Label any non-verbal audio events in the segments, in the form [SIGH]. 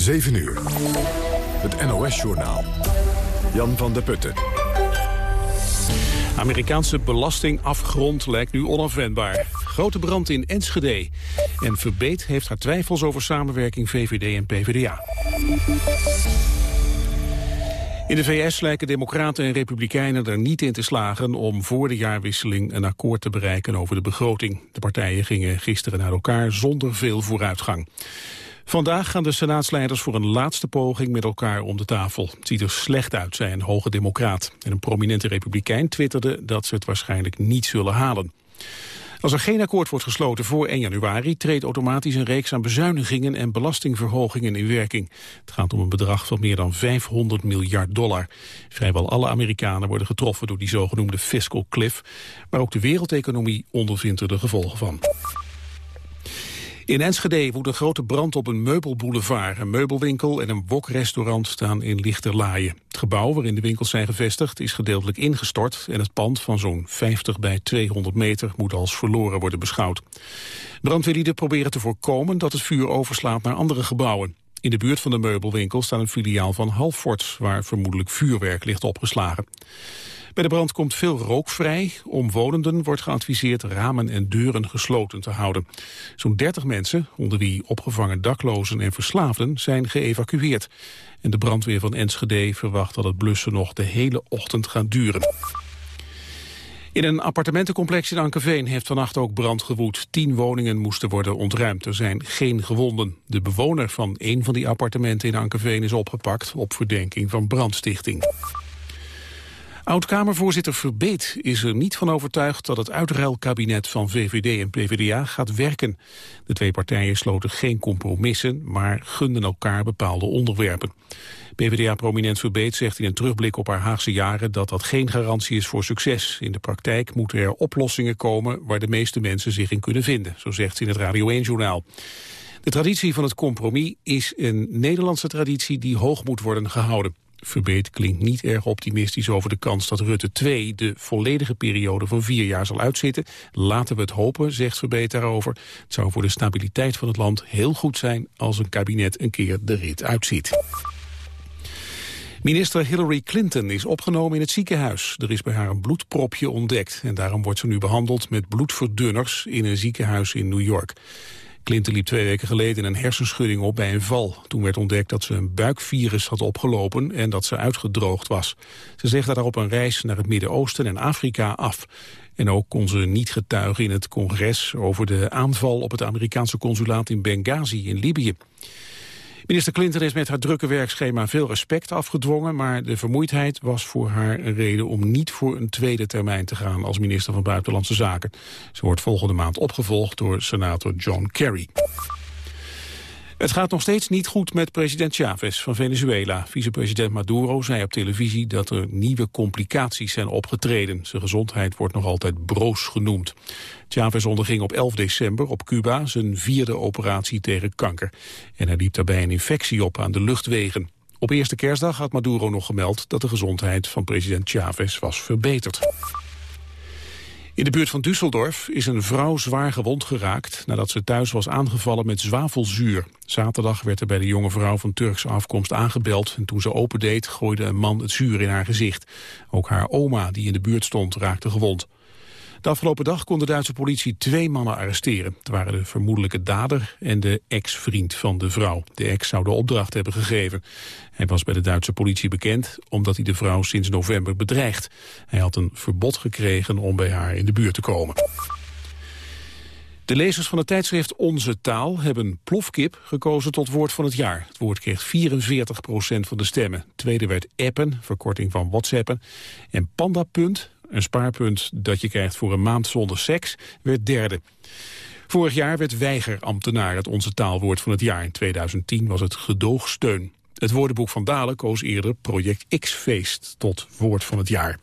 7 uur. Het NOS-journaal. Jan van der Putten. Amerikaanse belastingafgrond lijkt nu onafwendbaar. Grote brand in Enschede. En Verbeet heeft haar twijfels over samenwerking VVD en PvdA. In de VS lijken democraten en republikeinen er niet in te slagen om voor de jaarwisseling een akkoord te bereiken over de begroting. De partijen gingen gisteren naar elkaar zonder veel vooruitgang. Vandaag gaan de senaatsleiders voor een laatste poging met elkaar om de tafel. Het ziet er slecht uit, zei een hoge democraat. En een prominente republikein twitterde dat ze het waarschijnlijk niet zullen halen. Als er geen akkoord wordt gesloten voor 1 januari... treedt automatisch een reeks aan bezuinigingen en belastingverhogingen in werking. Het gaat om een bedrag van meer dan 500 miljard dollar. Vrijwel alle Amerikanen worden getroffen door die zogenoemde fiscal cliff. Maar ook de wereldeconomie ondervindt er de gevolgen van. In Enschede woedt een grote brand op een meubelboulevard. Een meubelwinkel en een wokrestaurant staan in lichterlaaien. Het gebouw waarin de winkels zijn gevestigd is gedeeltelijk ingestort... en het pand van zo'n 50 bij 200 meter moet als verloren worden beschouwd. Brandweerlieden proberen te voorkomen dat het vuur overslaat naar andere gebouwen. In de buurt van de meubelwinkel staat een filiaal van Halfords... waar vermoedelijk vuurwerk ligt opgeslagen. Bij de brand komt veel rook vrij. Omwonenden wordt geadviseerd ramen en deuren gesloten te houden. Zo'n 30 mensen, onder wie opgevangen daklozen en verslaafden, zijn geëvacueerd. En de brandweer van Enschede verwacht dat het blussen nog de hele ochtend gaat duren. In een appartementencomplex in Ankerveen heeft vannacht ook brand gewoed. Tien woningen moesten worden ontruimd. Er zijn geen gewonden. De bewoner van een van die appartementen in Ankerveen is opgepakt op verdenking van brandstichting. Oud-Kamervoorzitter Verbeet is er niet van overtuigd dat het uitruilkabinet van VVD en PvdA gaat werken. De twee partijen sloten geen compromissen, maar gunden elkaar bepaalde onderwerpen. PvdA-prominent Verbeet zegt in een terugblik op haar Haagse jaren dat dat geen garantie is voor succes. In de praktijk moeten er oplossingen komen waar de meeste mensen zich in kunnen vinden, zo zegt ze in het Radio 1-journaal. De traditie van het compromis is een Nederlandse traditie die hoog moet worden gehouden. Verbeet klinkt niet erg optimistisch over de kans dat Rutte 2 de volledige periode van vier jaar zal uitzitten. Laten we het hopen, zegt Verbeet daarover. Het zou voor de stabiliteit van het land heel goed zijn als een kabinet een keer de rit uitziet. Minister Hillary Clinton is opgenomen in het ziekenhuis. Er is bij haar een bloedpropje ontdekt en daarom wordt ze nu behandeld met bloedverdunners in een ziekenhuis in New York. Clinton liep twee weken geleden een hersenschudding op bij een val. Toen werd ontdekt dat ze een buikvirus had opgelopen en dat ze uitgedroogd was. Ze zegt dat op een reis naar het Midden-Oosten en Afrika af. En ook kon ze niet getuigen in het congres over de aanval op het Amerikaanse consulaat in Benghazi in Libië. Minister Clinton is met haar drukke werkschema veel respect afgedwongen, maar de vermoeidheid was voor haar een reden om niet voor een tweede termijn te gaan als minister van Buitenlandse Zaken. Ze wordt volgende maand opgevolgd door senator John Kerry. Het gaat nog steeds niet goed met president Chavez van Venezuela. Vicepresident Maduro zei op televisie dat er nieuwe complicaties zijn opgetreden. Zijn gezondheid wordt nog altijd broos genoemd. Chavez onderging op 11 december op Cuba zijn vierde operatie tegen kanker. En hij liep daarbij een infectie op aan de luchtwegen. Op eerste kerstdag had Maduro nog gemeld dat de gezondheid van president Chavez was verbeterd. In de buurt van Düsseldorf is een vrouw zwaar gewond geraakt... nadat ze thuis was aangevallen met zwavelzuur. Zaterdag werd er bij de jonge vrouw van Turkse afkomst aangebeld... en toen ze opendeed gooide een man het zuur in haar gezicht. Ook haar oma, die in de buurt stond, raakte gewond. De afgelopen dag kon de Duitse politie twee mannen arresteren. Het waren de vermoedelijke dader en de ex-vriend van de vrouw. De ex zou de opdracht hebben gegeven. Hij was bij de Duitse politie bekend omdat hij de vrouw sinds november bedreigt. Hij had een verbod gekregen om bij haar in de buurt te komen. De lezers van het tijdschrift Onze Taal hebben plofkip gekozen tot woord van het jaar. Het woord kreeg 44% van de stemmen. tweede werd appen, verkorting van whatsappen. En pandapunt, een spaarpunt dat je krijgt voor een maand zonder seks, werd derde. Vorig jaar werd weigerambtenaar het Onze Taalwoord van het jaar. In 2010 was het gedoogsteun. Het woordenboek van Dalen koos eerder Project X-feest tot woord van het jaar.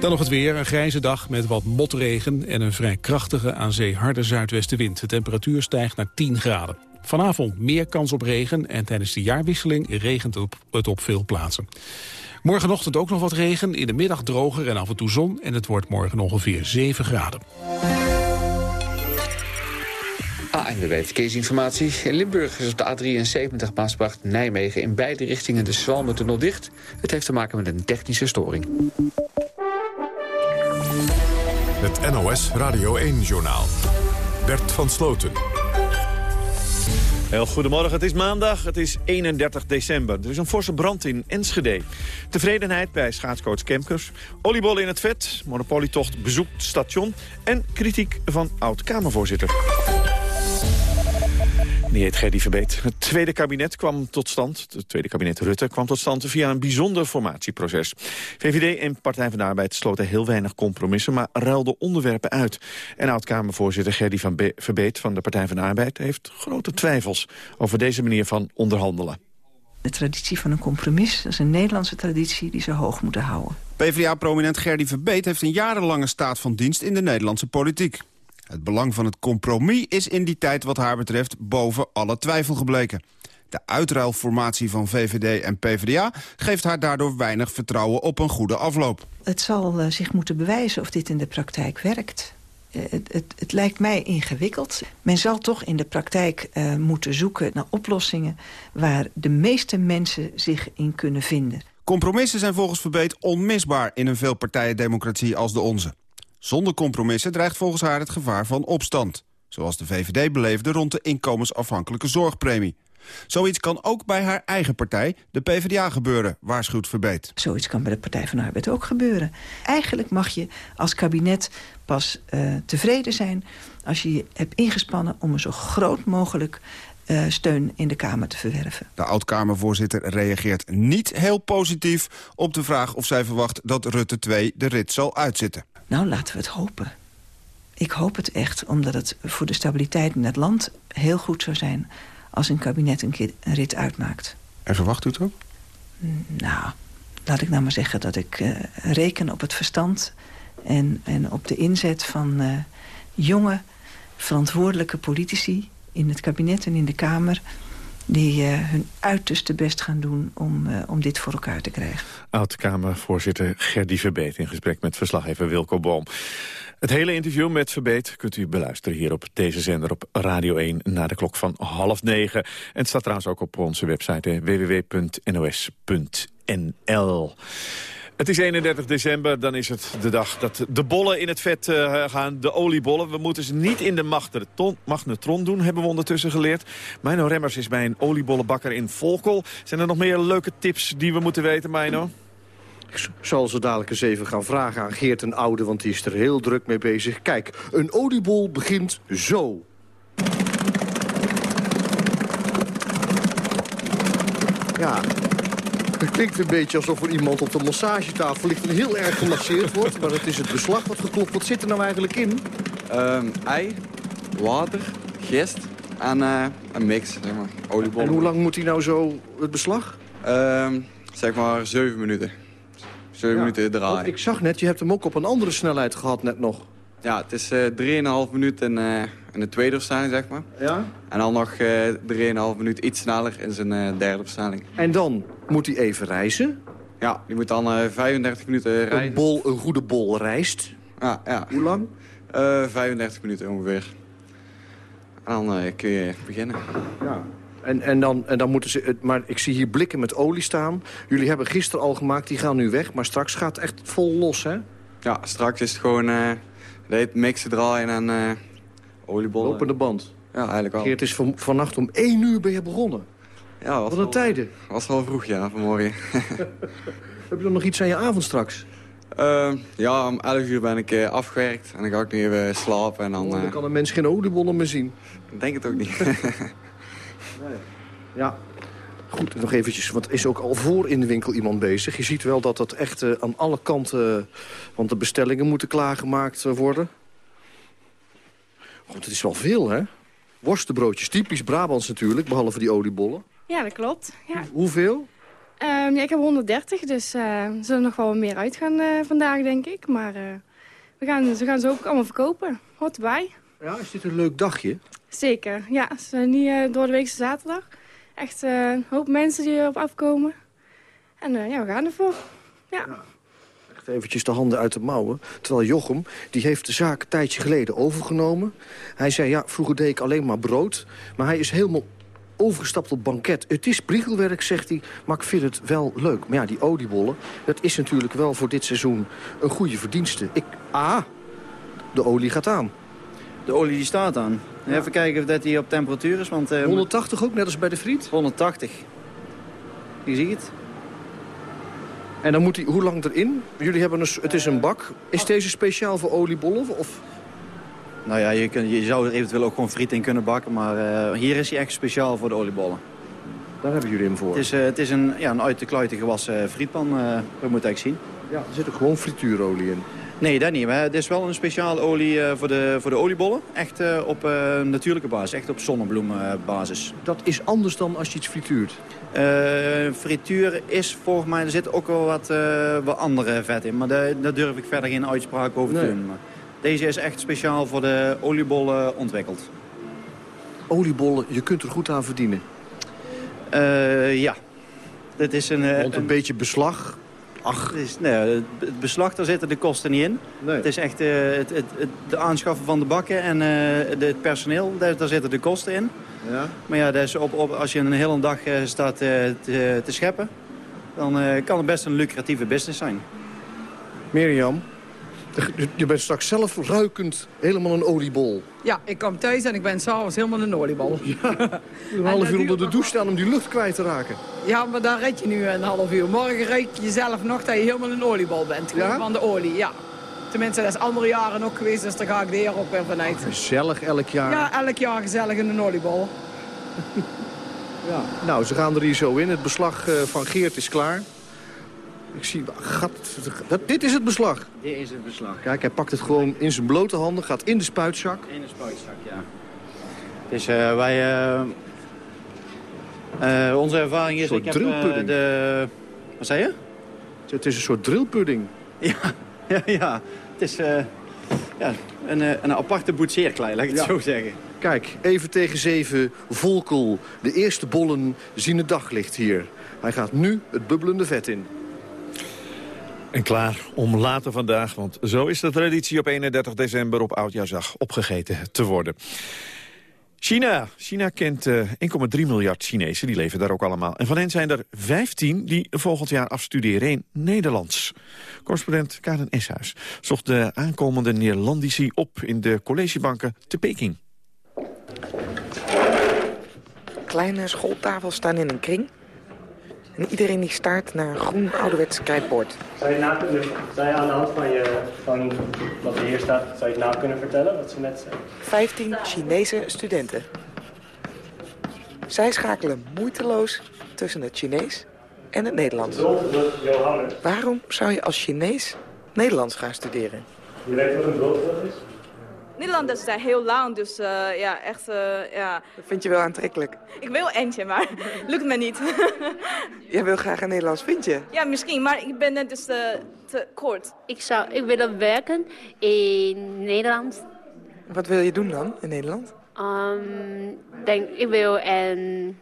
Dan nog het weer. Een grijze dag met wat motregen en een vrij krachtige aan zee harde zuidwestenwind. De temperatuur stijgt naar 10 graden. Vanavond meer kans op regen en tijdens de jaarwisseling regent het op veel plaatsen. Morgenochtend ook nog wat regen, in de middag droger en af en toe zon... en het wordt morgen ongeveer 7 graden. ANWB Verkeersinformatie. In Limburg is op de A73 Maasbracht-Nijmegen... in beide richtingen de Zwalmentunnel dicht. Het heeft te maken met een technische storing. Het NOS Radio 1-journaal. Bert van Sloten. Heel goedemorgen, het is maandag, het is 31 december. Er is een forse brand in Enschede. Tevredenheid bij schaatscoach Kemkers. Oliebollen in het vet, monopolietocht bezoekt station... en kritiek van oud-Kamervoorzitter. Die heet Gerdy Verbeet. Het tweede kabinet kwam tot stand, het tweede kabinet Rutte kwam tot stand via een bijzonder formatieproces. VVD en Partij van de Arbeid sloten heel weinig compromissen, maar ruilden onderwerpen uit. En oud-Kamervoorzitter Gerdy van Verbeet van de Partij van de Arbeid heeft grote twijfels over deze manier van onderhandelen. De traditie van een compromis, dat is een Nederlandse traditie die ze hoog moeten houden. PvdA-prominent Gerdy Verbeet heeft een jarenlange staat van dienst in de Nederlandse politiek. Het belang van het compromis is in die tijd wat haar betreft boven alle twijfel gebleken. De uitruilformatie van VVD en PvdA geeft haar daardoor weinig vertrouwen op een goede afloop. Het zal uh, zich moeten bewijzen of dit in de praktijk werkt. Uh, het, het, het, lijkt mij ingewikkeld. Men zal toch in de praktijk uh, moeten zoeken naar oplossingen... waar de meeste mensen zich in kunnen vinden. Compromissen zijn volgens Verbeet onmisbaar in een veelpartijendemocratie als de onze. Zonder compromissen dreigt volgens haar het gevaar van opstand. Zoals de VVD beleefde rond de inkomensafhankelijke zorgpremie. Zoiets kan ook bij haar eigen partij, de PvdA, gebeuren, waarschuwt Verbeet. Zoiets kan bij de Partij van de Arbeid ook gebeuren. Eigenlijk mag je als kabinet pas uh, tevreden zijn... als je je hebt ingespannen om een zo groot mogelijk uh, steun in de Kamer te verwerven. De oud-Kamervoorzitter reageert niet heel positief op de vraag of zij verwacht dat Rutte 2 de rit zal uitzitten. Nou, laten we het hopen. Ik hoop het echt, omdat het voor de stabiliteit in het land heel goed zou zijn... als een kabinet een keer een rit uitmaakt. En verwacht u het ook? Nou, laat ik nou maar zeggen dat ik uh, reken op het verstand... en, en op de inzet van uh, jonge, verantwoordelijke politici... in het kabinet en in de Kamer die uh, hun uiterste best gaan doen om, uh, om dit voor elkaar te krijgen. Oud-Kamervoorzitter Gerdy Verbeet in gesprek met verslaggever Wilco Boom. Het hele interview met Verbeet kunt u beluisteren hier op deze zender op Radio 1 na de klok van half negen. En het staat trouwens ook op onze website www.nos.nl. Het is 31 december, dan is het de dag dat de bollen in het vet uh, gaan, de oliebollen. We moeten ze niet in de magnetron doen, hebben we ondertussen geleerd. Mino Remmers is bij een oliebollenbakker in Volkel. Zijn er nog meer leuke tips die we moeten weten, Mino? Ik zal zo dadelijk eens even gaan vragen aan Geert en Oude, want die is er heel druk mee bezig. Kijk, een oliebol begint zo. Ja, het klinkt een beetje alsof er iemand op de massagetafel ligt... en heel erg gemasseerd wordt. Maar het is het beslag wat geklopt. Wat zit er nou eigenlijk in? Um, ei, water, gist en uh, een mix, zeg maar. Oliebol. En hoe lang moet hij nou zo, het beslag? Um, zeg maar zeven minuten. Zeven ja, minuten draaien. Ik zag net, je hebt hem ook op een andere snelheid gehad net nog. Ja, het is uh, 3,5 minuten in, uh, in de tweede versnelling, zeg maar. Ja? En dan nog uh, 3,5 minuten iets sneller in zijn derde versnelling. En dan moet hij even reizen? Ja, die moet dan 35 minuten rijden. Een, bol, een goede bol rijst? Ja, ja. Hoe lang? 35 minuten ongeveer. En dan kun je beginnen. Ja. En, en, dan, en dan moeten ze... Maar ik zie hier blikken met olie staan. Jullie hebben gisteren al gemaakt, die gaan nu weg. Maar straks gaat het echt vol los, hè? Ja, straks is het gewoon... Het mixen draaien en uh, oliebollen. Lopende band. Ja, eigenlijk wel. Geert, is van, vannacht om 1 uur ben je begonnen. Ja, Wat een tijden. Was al vroeg, ja, vanmorgen. [LAUGHS] Heb je dan nog iets aan je avond straks? Uh, ja, om 11 uur ben ik uh, afgewerkt. En dan ga ik nu even slapen. En dan, oh, dan kan een mens geen oliebollen meer zien. Ik denk het ook niet. [LAUGHS] nee. Ja. Goed, nog eventjes, want is ook al voor in de winkel iemand bezig. Je ziet wel dat dat echt uh, aan alle kanten... want de bestellingen moeten klaargemaakt worden. Goed, het is wel veel, hè? Worstenbroodjes, typisch Brabants natuurlijk, behalve die oliebollen. Ja, dat klopt. Ja. Hoeveel? Um, ja, ik heb 130, dus uh, er zullen nog wel meer uitgaan uh, vandaag, denk ik. Maar uh, we, gaan, we gaan ze ook allemaal verkopen. Hoort erbij. Ja, is dit een leuk dagje? Zeker, ja. Het is niet door de weekse zaterdag. Echt een hoop mensen die erop afkomen. En ja, we gaan ervoor. Ja. ja. Eventjes de handen uit de mouwen. Terwijl Jochem, die heeft de zaak een tijdje geleden overgenomen. Hij zei, ja, vroeger deed ik alleen maar brood. Maar hij is helemaal overgestapt op banket. Het is priegelwerk, zegt hij, maar ik vind het wel leuk. Maar ja, die oliebollen, dat is natuurlijk wel voor dit seizoen een goede verdienste. Ik, ah, de olie gaat aan. De olie die staat aan. Even kijken of dat die op temperatuur is. Want, uh, 180 ook, net als bij de friet? 180. Je ziet het. En dan moet hij hoe lang erin? Jullie hebben een, het is een bak. Is deze speciaal voor oliebollen? Of? Nou ja, je, kun, je zou er eventueel ook gewoon friet in kunnen bakken. Maar uh, hier is hij echt speciaal voor de oliebollen. Daar hebben jullie hem voor? Het is, uh, het is een, ja, een uit de kluiten gewassen frietpan. Uh, dat moet eigenlijk zien. Ja, er zit ook gewoon frituurolie in. Nee, dat niet. Het is wel een speciale olie voor de, voor de oliebollen. Echt op natuurlijke basis, echt op zonnebloembasis. Dat is anders dan als je iets frituurt? Uh, frituur is volgens mij, er zit ook wel wat, uh, wat andere vet in. Maar daar, daar durf ik verder geen uitspraak over te doen. Maar deze is echt speciaal voor de oliebollen ontwikkeld. Oliebollen, je kunt er goed aan verdienen? Uh, ja. Dit is een, Want een, een beetje beslag? Ach. Het, is, nee, het beslag, daar zitten de kosten niet in. Nee. Het is echt het, het, het, de aanschaffen van de bakken en het personeel, daar, daar zitten de kosten in. Ja. Maar ja, dus op, op, als je een hele dag uh, staat uh, te, te, scheppen... dan uh, kan het best een lucratieve business zijn. Mirjam, je bent straks zelf ruikend helemaal een oliebol. Ja, ik kom thuis en ik ben s'avonds helemaal een oliebol. Ja, [LAUGHS] een half uur onder de douche staan om die lucht kwijt te raken. Ja, maar daar red je nu een half uur. Morgen ruik je zelf nog dat je helemaal een oliebol bent. Ja? Van de olie, ja. Tenminste, dat is andere jaren ook geweest, dus daar ga ik de heer ook weer vanuit. Gezellig elk jaar. Ja, elk jaar gezellig in een oliebol. [LAUGHS] ja. Nou, ze gaan er hier zo in. Het beslag uh, van Geert is klaar. Ik zie, gat, dat, dit is het beslag. Dit is het beslag. Kijk, hij pakt het gewoon in zijn blote handen, gaat in de spuitzak. In de spuitzak, ja. Dus uh, wij... Uh, onze ervaring is... Een soort drillpudding. de... Wat zei je? Het is een soort drillpudding. Ja, [LAUGHS] ja, ja. Het is uh, ja, een, een aparte boetseerklei, laat ik het Ja. zo zeggen. Kijk, even tegen zeven, Volkel. De eerste bollen zien het daglicht hier. Hij gaat nu het bubbelende vet in. En klaar om later vandaag, want zo is de traditie op 31 december op Oudjaarsdag opgegeten te worden. China. China kent uh, 1,3 miljard Chinezen, die leven daar ook allemaal. En van hen zijn er 15 die volgend jaar afstuderen in Nederlands. Correspondent Karen Eshuis zocht de aankomende Neerlandici op in de collegebanken te Peking. Kleine schooltafels staan in een kring. En iedereen die staart naar een groen ouderwets krijtbord. Zou je, na kunnen, zou je aan de hand van, je, van wat er hier staat, zou je het na kunnen vertellen wat ze net zei? 15 Chinese studenten. Zij schakelen moeiteloos tussen het Chinees en het Nederlands. Waarom zou je als Chinees Nederlands gaan studeren? je weet wat een broodvrucht is? Nederlanders zijn heel lang, dus uh, ja, echt, uh, ja. Dat vind je wel aantrekkelijk. Ik wil eentje, maar [LAUGHS] lukt me niet. [LAUGHS] Jij wil graag een Nederlands vriendje? ja, misschien, maar ik ben net dus te, te kort. Ik zou, ik wil werken in Nederland. Wat wil je doen dan in Nederland? Um, denk, ik wil een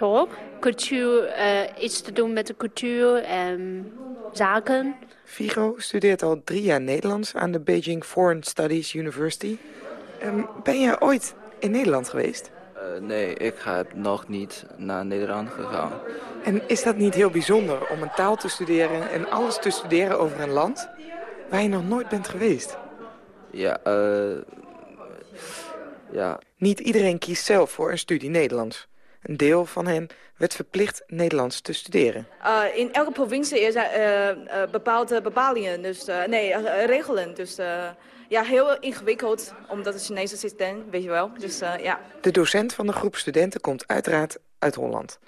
talk, cultuur, uh, iets te doen met de cultuur en zaken. Figo studeert al drie jaar Nederlands aan de Beijing Foreign Studies University. Um, ben je ooit in Nederland geweest? Uh, nee, ik heb nog niet naar Nederland gegaan. En is dat niet heel bijzonder om een taal te studeren en alles te studeren over een land waar je nog nooit bent geweest? Ja, uh, ja. Niet iedereen kiest zelf voor een studie Nederlands. Een deel van hen werd verplicht Nederlands te studeren. Uh, in elke provincie is er uh, uh, bepaalde bepalingen, dus, nee, regelen. Dus ja, heel ingewikkeld, omdat het Chinese systeem, weet je wel. Dus, ja. De docent van de groep studenten komt uiteraard uit Holland.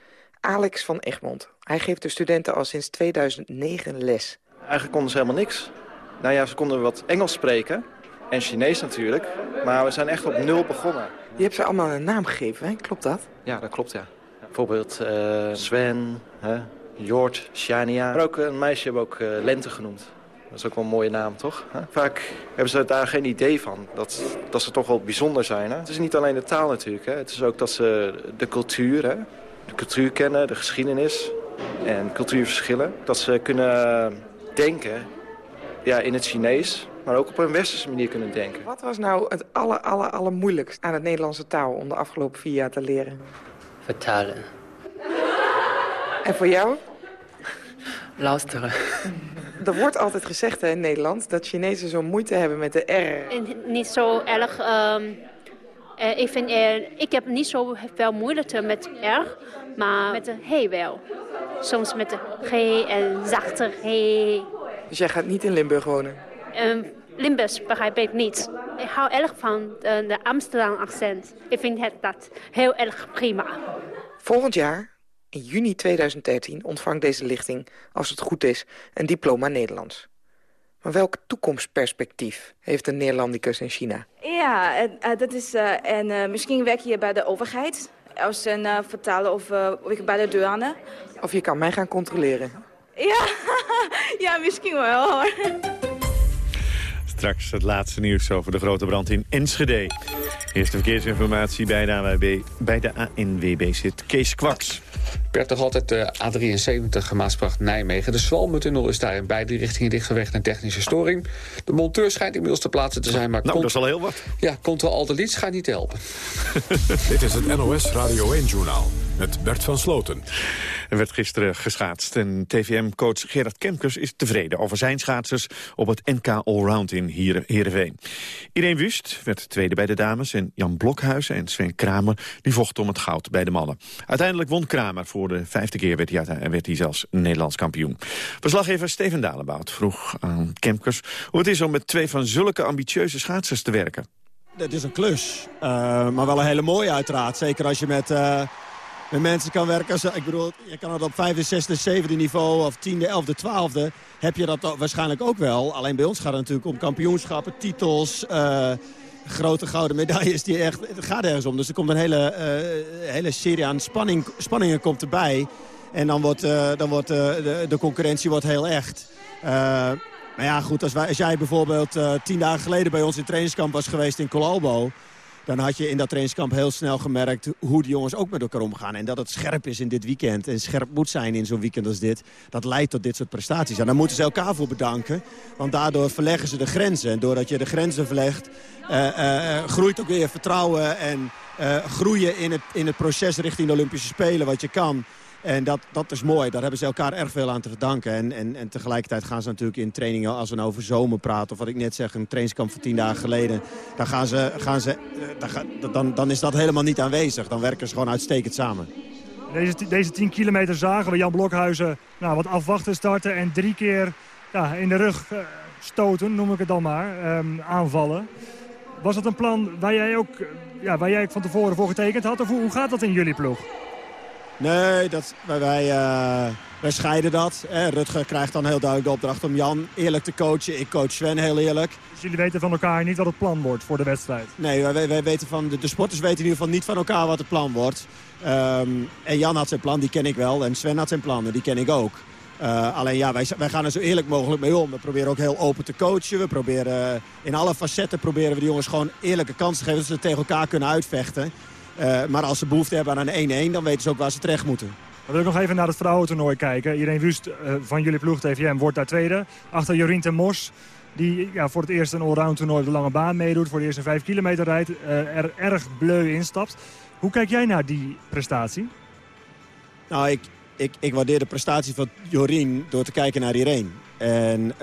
Alex van Egmond. Hij geeft de studenten al sinds 2009 les. Eigenlijk konden ze helemaal niks. Nou ja, ze konden wat Engels spreken. En Chinees natuurlijk. Maar we zijn echt op nul begonnen. Je hebt ze allemaal een naam gegeven, hè? klopt dat? Ja, dat klopt, ja. Bijvoorbeeld uh, Sven, hè, Jort, Shania. Maar ook een meisje hebben we ook uh, Lente genoemd. Dat is ook wel een mooie naam, toch? Hè? Vaak hebben ze daar geen idee van. Dat, dat ze toch wel bijzonder zijn. Hè? Het is niet alleen de taal natuurlijk. Hè? Het is ook dat ze de cultuur, hè? de cultuur kennen, de geschiedenis en cultuurverschillen. Dat ze kunnen denken ja, in het Chinees, maar ook op een westerse manier kunnen denken. Wat was nou het aller, aller, aller moeilijkst aan het Nederlandse taal om de afgelopen vier jaar te leren? Vertalen. En voor jou? Luisteren. Er wordt altijd gezegd hè, in Nederland dat Chinezen zo moeite hebben met de R. En niet zo erg... ehm, eh, ik, vind, eh, ik heb niet zo veel moeite met R, maar met de G wel. Soms met de G en zachte G. Dus jij gaat niet in Limburg wonen? Um, Limburgs begrijp ik niet. Ik hou erg van de, de Amsterdam accent. Ik vind het dat heel erg prima. Volgend jaar, in juni 2013, ontvangt deze lichting, als het goed is, een diploma Nederlands. Maar welk toekomstperspectief heeft een Neerlandicus in China? Ja, en, eh, dat is, eh, en eh, misschien werk je bij de overheid als een eh, vertaler of eh, bij de douane. Of je kan mij gaan controleren. Ja, [LAUGHS] ja misschien wel hoor. Straks het laatste nieuws over de grote brand in Enschede. Eerste verkeersinformatie bij de, ANWB, bij de ANWB zit Kees Kwaks. Bert nog altijd de A73 Maasbracht-Nijmegen. De Zwalmentunnel is daar in beide richtingen dicht vanwege een technische storing. De monteur schijnt inmiddels te plaatsen te zijn, maar... Nou, dat is al heel wat. Ja, Ctrl-Alt-Delete gaat niet helpen. [LAUGHS] Dit is het NOS Radio 1-journaal met Bert van Sloten. Er werd gisteren geschaatst en TVM-coach Gerard Kemkers is tevreden over zijn schaatsers op het NK Allround in Heerenveen. Irene Wust werd tweede bij de dames en Jan Blokhuizen en Sven Kramer die vochten om het goud bij de mannen. Uiteindelijk won Kramer, voor de vijfde keer werd hij, werd hij zelfs Nederlands kampioen. Verslaggever Steven Dalenbout vroeg aan Kemkers hoe het is om met twee van zulke ambitieuze schaatsers te werken. Het is een klus, uh, maar wel een hele mooie uiteraard. Zeker als je met... Uh met mensen kan werken. Ik bedoel, je kan het op vijfde, zesde, zevende niveau of tiende, elfde, twaalfde. Heb je dat waarschijnlijk ook wel. Alleen bij ons gaat het natuurlijk om kampioenschappen, titels, uh, grote gouden medailles. Die echt, het gaat ergens om. Dus er komt een hele, uh, hele serie aan spanning, spanningen komt erbij. En dan wordt, uh, dan wordt de, de, concurrentie wordt heel echt. maar ja, goed, als, wij, als jij bijvoorbeeld tien dagen geleden bij ons in trainingskamp was geweest in Colalbo dan had je in dat trainingskamp heel snel gemerkt hoe de jongens ook met elkaar omgaan. En dat het scherp is in dit weekend en scherp moet zijn in zo'n weekend als dit. Dat leidt tot dit soort prestaties. En daar moeten ze elkaar voor bedanken. Want daardoor verleggen ze de grenzen. En doordat je de grenzen verlegt, uh, uh, groeit ook weer vertrouwen en uh, groeien in het, in het proces richting de Olympische Spelen wat je kan. En dat, dat is mooi. Daar hebben ze elkaar erg veel aan te verdanken. En, en, en tegelijkertijd gaan ze natuurlijk in trainingen, als we nou over zomer praten... of wat ik net zeg, een trainingskamp van tien dagen geleden... dan, gaan ze, gaan ze, dan, dan, dan is dat helemaal niet aanwezig. Dan werken ze gewoon uitstekend samen. Deze, deze 10 kilometer zagen we Jan Blokhuizen nou, wat afwachten starten... en drie keer ja, in de rug stoten, noem ik het dan maar, um, aanvallen. Was dat een plan waar jij ook ja, waar jij van tevoren voor getekend had? Of hoe gaat dat in jullie ploeg? Nee, dat, wij, uh, wij scheiden dat. Eh, Rutger krijgt dan heel duidelijk de opdracht om Jan eerlijk te coachen. Ik coach Sven heel eerlijk. Dus jullie weten van elkaar niet wat het plan wordt voor de wedstrijd? Nee, wij, wij weten van, de, de, sporters weten in ieder geval niet van elkaar wat het plan wordt. Um, en Jan had zijn plan, die ken ik wel. En Sven had zijn plannen, die ken ik ook. Uh, alleen ja, wij, wij, gaan er zo eerlijk mogelijk mee om. We proberen ook heel open te coachen. We proberen, in alle facetten proberen we de jongens gewoon eerlijke kansen te geven... dat ze tegen elkaar kunnen uitvechten. Uh, maar als ze behoefte hebben aan een 1-1, dan weten ze ook waar ze terecht moeten. Dan wil ik nog even naar het vrouwentoernooi kijken. Irene Wust uh, van jullie ploeg TVM wordt daar tweede. Achter Jorien ten Mos, die ja, voor het eerst een allround toernooi op de lange baan meedoet. Voor de eerste 5 kilometer rijdt. Uh, er erg bleu instapt. Hoe kijk jij naar die prestatie? Nou, ik, ik, ik waardeer de prestatie van Jorien door te kijken naar Irene. En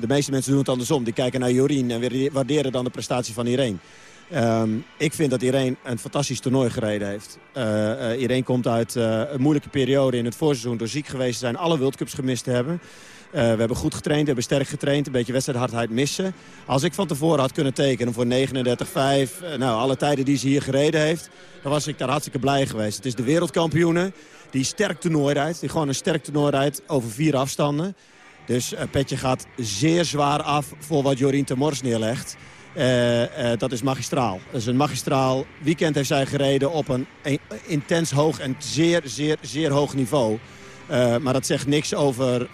de meeste mensen doen het andersom. Die kijken naar Jorien en waarderen dan de prestatie van Irene. Um, ik vind dat Irene een fantastisch toernooi gereden heeft. Uh, uh, Irene komt uit uh, een moeilijke periode in het voorseizoen door ziek geweest te zijn. Alle World Cups gemist te hebben. we hebben goed getraind, we hebben sterk getraind. Een beetje wedstrijdhardheid missen. Als ik van tevoren had kunnen tekenen voor 39-5... nou, alle tijden die ze hier gereden heeft... dan was ik daar hartstikke blij geweest. Het is de wereldkampioene die sterk toernooi rijdt. Die gewoon een sterk toernooi rijdt over vier afstanden. Dus Petje gaat zeer zwaar af voor wat Jorien Temors neerlegt. Uh, uh, dat is magistraal. Dat is een magistraal weekend heeft zij gereden op een, intens hoog en zeer, zeer, zeer hoog niveau. Uh, maar dat zegt niks over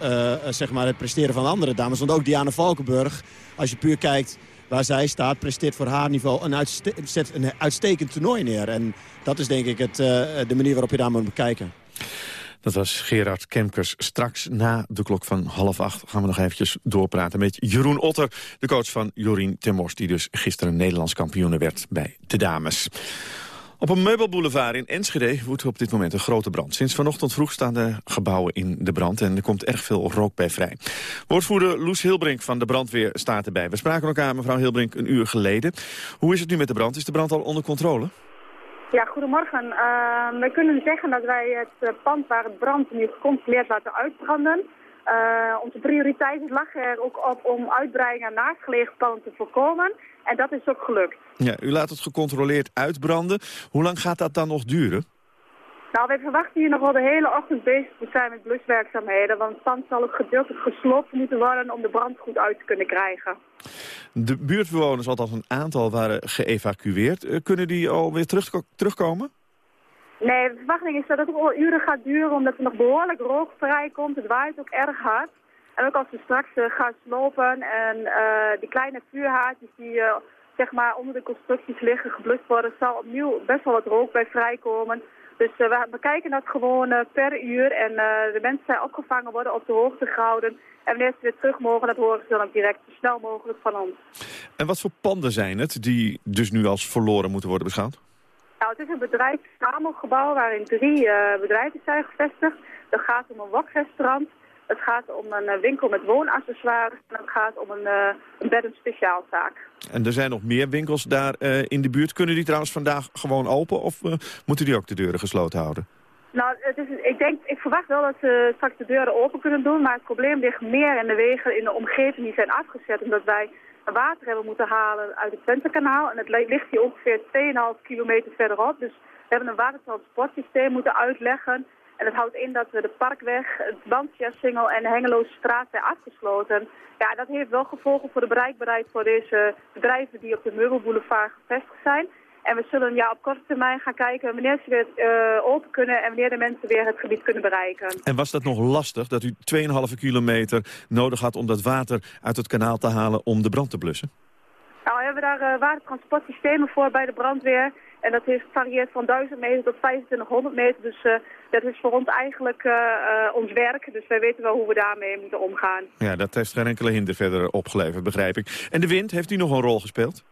zeg maar het presteren van andere dames. Want ook Diana Valkenburg, als je puur kijkt waar zij staat... presteert voor haar niveau een, zet een uitstekend toernooi neer. En dat is denk ik het, de manier waarop je daar moet bekijken. Dat was Gerard Kemkers. Straks na de klok van half acht gaan we nog eventjes doorpraten met Jeroen Otter, de coach van Jorien Termors, die dus gisteren Nederlands kampioen werd bij de dames. Op een meubelboulevard in Enschede woedt op dit moment een grote brand. Sinds vanochtend vroeg staan de gebouwen in de brand en er komt erg veel rook bij vrij. Woordvoerder Loes Hilbrink van de brandweer staat erbij. We spraken elkaar, mevrouw Hilbrink, een uur geleden. Hoe is het nu met de brand? Is de brand al onder controle? Ja, goedemorgen. Uh, we kunnen zeggen dat wij het uh, pand waar het brandt nu gecontroleerd laten uitbranden. Uh, onze prioriteit lag er ook op om uitbreiding naar naastgelegen panden te voorkomen. En dat is ook gelukt. Ja, u laat het gecontroleerd uitbranden. Hoe lang gaat dat dan nog duren? Nou, wij verwachten hier nog wel de hele ochtend bezig te zijn met bluswerkzaamheden. Want het pand zal ook gedeeltelijk gesloopt moeten worden om de brand goed uit te kunnen krijgen. De buurtbewoners, althans een aantal, waren geëvacueerd. Uh, kunnen die alweer terug, terugkomen? Nee, de verwachting is dat het ook al uren gaat duren omdat er nog behoorlijk rook vrijkomt. Het waait ook erg hard. En ook als we straks uh, gaan slopen en uh, die kleine vuurhaartjes die uh, zeg maar onder de constructies liggen geblust worden, zal opnieuw best wel wat rook bij vrijkomen. Dus we bekijken dat gewoon per uur en de mensen zijn opgevangen worden op de hoogte gehouden. En wanneer ze weer terug mogen, dat horen ze dan ook direct zo snel mogelijk van ons. En wat voor panden zijn het die dus nu als verloren moeten worden beschouwd? Nou, het is een bedrijfsverzamelgebouw waarin drie bedrijven zijn gevestigd. Dat gaat om een wakrestaurant, het gaat om een winkel met woonaccessoires en het gaat om een, uh, een bed- en speciaalzaak. En er zijn nog meer winkels daar uh, in de buurt. Kunnen die trouwens vandaag gewoon open of moeten die ook de deuren gesloten houden? Nou, het is, ik, denk, ik verwacht wel dat ze straks de deuren open kunnen doen. Maar het probleem ligt meer in de wegen in de omgeving die zijn afgezet. Omdat wij water hebben moeten halen uit het Twentekanaal. En het ligt hier ongeveer 2,5 kilometer verderop. Dus we hebben een watertransportsysteem moeten uitleggen. En dat houdt in dat we de Parkweg, het Bandjassingel en de Hengeloze straat zijn afgesloten. Ja, dat heeft wel gevolgen voor de bereikbaarheid voor deze bedrijven die op de Meubelboulevard gevestigd zijn. En we zullen ja, op korte termijn gaan kijken wanneer ze weer uh, open kunnen en wanneer de mensen weer het gebied kunnen bereiken. En was dat nog lastig dat u 2,5 kilometer nodig had om dat water uit het kanaal te halen om de brand te blussen? Nou, we hebben daar uh, watertransportsystemen voor bij de brandweer. En dat heeft gevarieerd van 1000 meter tot 2500 meter. Dus uh, dat is voor ons eigenlijk uh, uh, ons werk. Dus wij weten wel hoe we daarmee moeten omgaan. Ja, dat heeft geen enkele hinder verder opgeleverd, begrijp ik. En de wind, heeft die nog een rol gespeeld?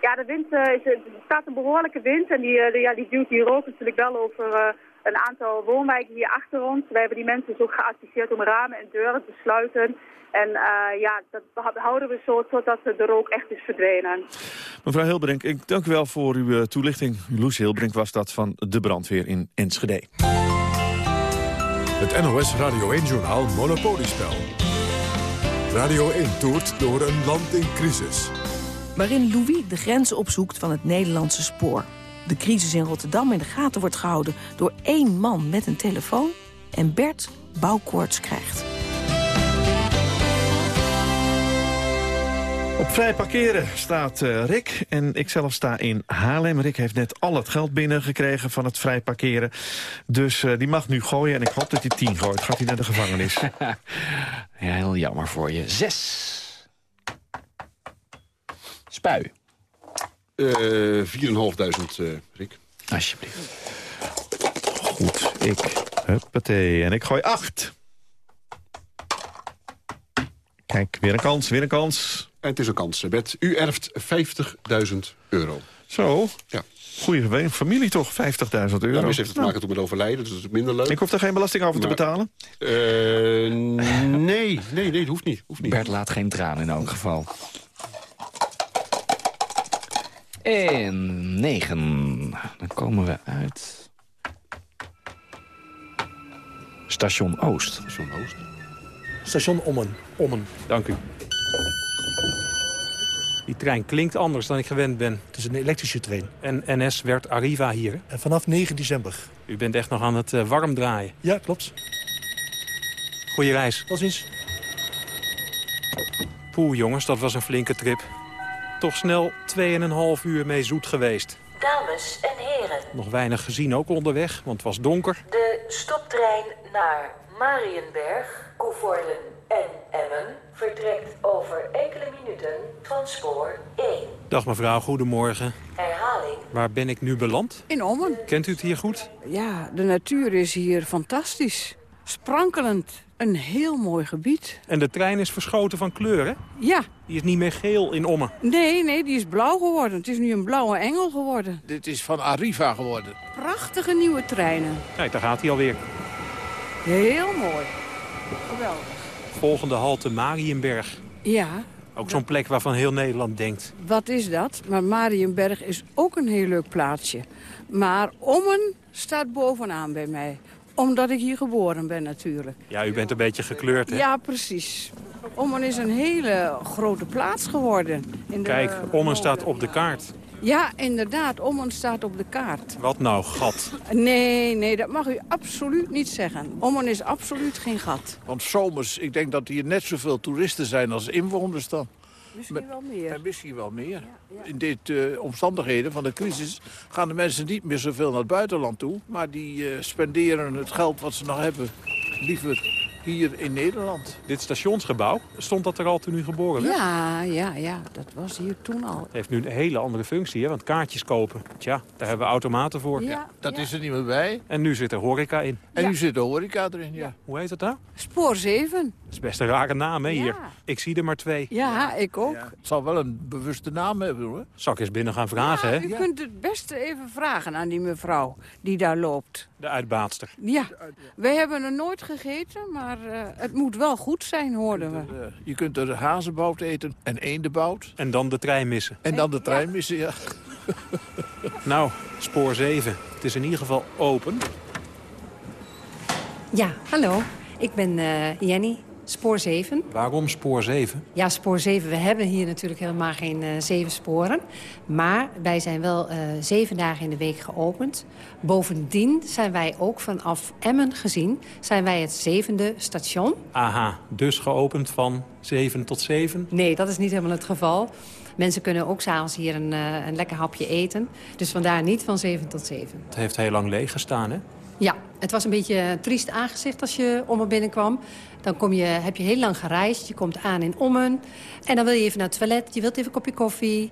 Ja, de wind, is, er staat een behoorlijke wind. En die, de, ja, die duwt die rook natuurlijk wel over een aantal woonwijken hier achter ons. Wij hebben die mensen dus ook geadviseerd om ramen en deuren te sluiten. En uh, ja, dat houden we zo totdat de rook echt is verdwenen. Mevrouw Hilbrink, ik dank u wel voor uw toelichting. Loes Hilbrink was dat van de brandweer in Enschede. Het NOS Radio 1-journaal Monopoliespel. Radio 1 toert door een land in crisis. Waarin Louis de grens opzoekt van het Nederlandse spoor. De crisis in Rotterdam in de gaten wordt gehouden door één man met een telefoon... en Bert bouwkoorts krijgt. Op vrij parkeren staat uh, Rick en ik zelf sta in Haarlem. Rick heeft net al het geld binnengekregen van het vrij parkeren. Dus uh, die mag nu gooien en ik hoop dat hij tien gooit. Gaat hij naar de gevangenis? [LAUGHS] ja, heel jammer voor je. Zes. Spui. Uh, 4.500, Rick. Alsjeblieft. Goed, ik. Huppatee. En ik gooi acht. Kijk, weer een kans, weer een kans. En het is een kans, Bert. U erft 50.000 euro. Zo? Ja. Goeie familie toch, 50.000 euro. Ja, mis heeft het te maken met overlijden, dus dat is minder leuk. Ik hoef er geen belasting over maar, te betalen? Uh, nee, nee, nee, dat hoeft niet, hoeft niet. Bert laat geen tranen in elk geval. En 9. Dan komen we uit... Station Oost. Station Oost. Station Ommen. Ommen. Dank u. Die trein klinkt anders dan ik gewend ben. Het is een elektrische trein. En NS werd Arriva hier. En vanaf 9 december. U bent echt nog aan het uh, warm draaien. Ja, klopt. Goeie reis. Tot ziens. Poeh, jongens, dat was een flinke trip. Toch snel 2,5 uur mee zoet geweest. Dames en heren. Nog weinig gezien ook onderweg, want het was donker. De stoptrein naar Marienberg, Koevoorden en Emmen vertrekt over enkele minuten van spoor 1. Dag mevrouw, goedemorgen. Herhaling. Waar ben ik nu beland? In Ommen. Kent u het hier goed? Ja, de natuur is hier fantastisch. Sprankelend. Een heel mooi gebied. En de trein is verschoten van kleur, hè? Ja. Die is niet meer geel in Ommen. Nee, nee, die is blauw geworden. Het is nu een blauwe engel geworden. Dit is van Arriva geworden. Prachtige nieuwe treinen. Kijk, daar gaat hij alweer. Heel mooi. Geweldig. Volgende halte Marienberg. Ja, Ook zo'n plek waarvan heel Nederland denkt. wat is dat? Maar Marienberg is ook een heel leuk plaatsje. Maar Ommen staat bovenaan bij mij. Omdat ik hier geboren ben natuurlijk. Ja, u bent een beetje gekleurd, hè? Ja, precies. Ommen is een hele grote plaats geworden. In de- Kijk, Ommen staat op de kaart. Ja, inderdaad. Ommen staat op de kaart. Wat nou, gat? Nee, nee, dat mag u absoluut niet zeggen. Ommen is absoluut geen gat. Want zomers, ik denk dat hier net zoveel toeristen zijn als inwoners dan. Misschien wel meer. En misschien wel meer. In deze omstandigheden van de crisis gaan de mensen niet meer zoveel naar het buitenland toe. Maar die eh, spenderen het geld wat ze nog hebben liever hier in Nederland. Dit stationsgebouw, stond dat er al toen u geboren werd? Ja, ja, ja, dat was hier toen al. Het heeft nu een hele andere functie, hè? want kaartjes kopen. Tja, daar hebben we automaten voor. Ja, Dat is er niet meer bij. En nu zit er horeca in. En Ja. nu zit de horeca erin, ja. Hoe heet het nou? Spoor 7. Dat is best een rare naam, hè, hier. Ja. Ik zie er maar twee. Ja, ik ook. Het zal wel een bewuste naam hebben, hoor. Zal ik eens binnen gaan vragen, hè? U kunt het beste even vragen aan die mevrouw die daar loopt. De uitbaatster. Ja, wij hebben er nooit gegeten, maar eh, het moet wel goed zijn, hoorden we. Eh, je kunt er hazenbout eten en eendenbout. En dan de trein missen. En dan de trein missen, ja. [LAUGHS] Nou, spoor 7. Het is in ieder geval open. Ja, hallo. Ik ben eh, Jenny, spoor 7. Waarom spoor 7? Ja, spoor 7. We hebben hier natuurlijk helemaal geen eh, zeven sporen. Maar wij zijn wel eh, zeven dagen in de week geopend. Bovendien zijn wij ook vanaf Emmen gezien... zijn wij het zevende station. Aha, dus geopend van 7 tot 7. Nee, dat is niet helemaal het geval. Mensen kunnen ook s'avonds hier een, eh, een lekker hapje eten. Dus vandaar niet van 7 tot 7. Het heeft heel lang leeg gestaan, hè? Ja, het was een beetje een triest aangezicht als je Ommen binnenkwam. Dan kom je, heb je heel lang gereisd, je komt aan in Ommen. En dan wil je even naar het toilet, je wilt even een kopje koffie.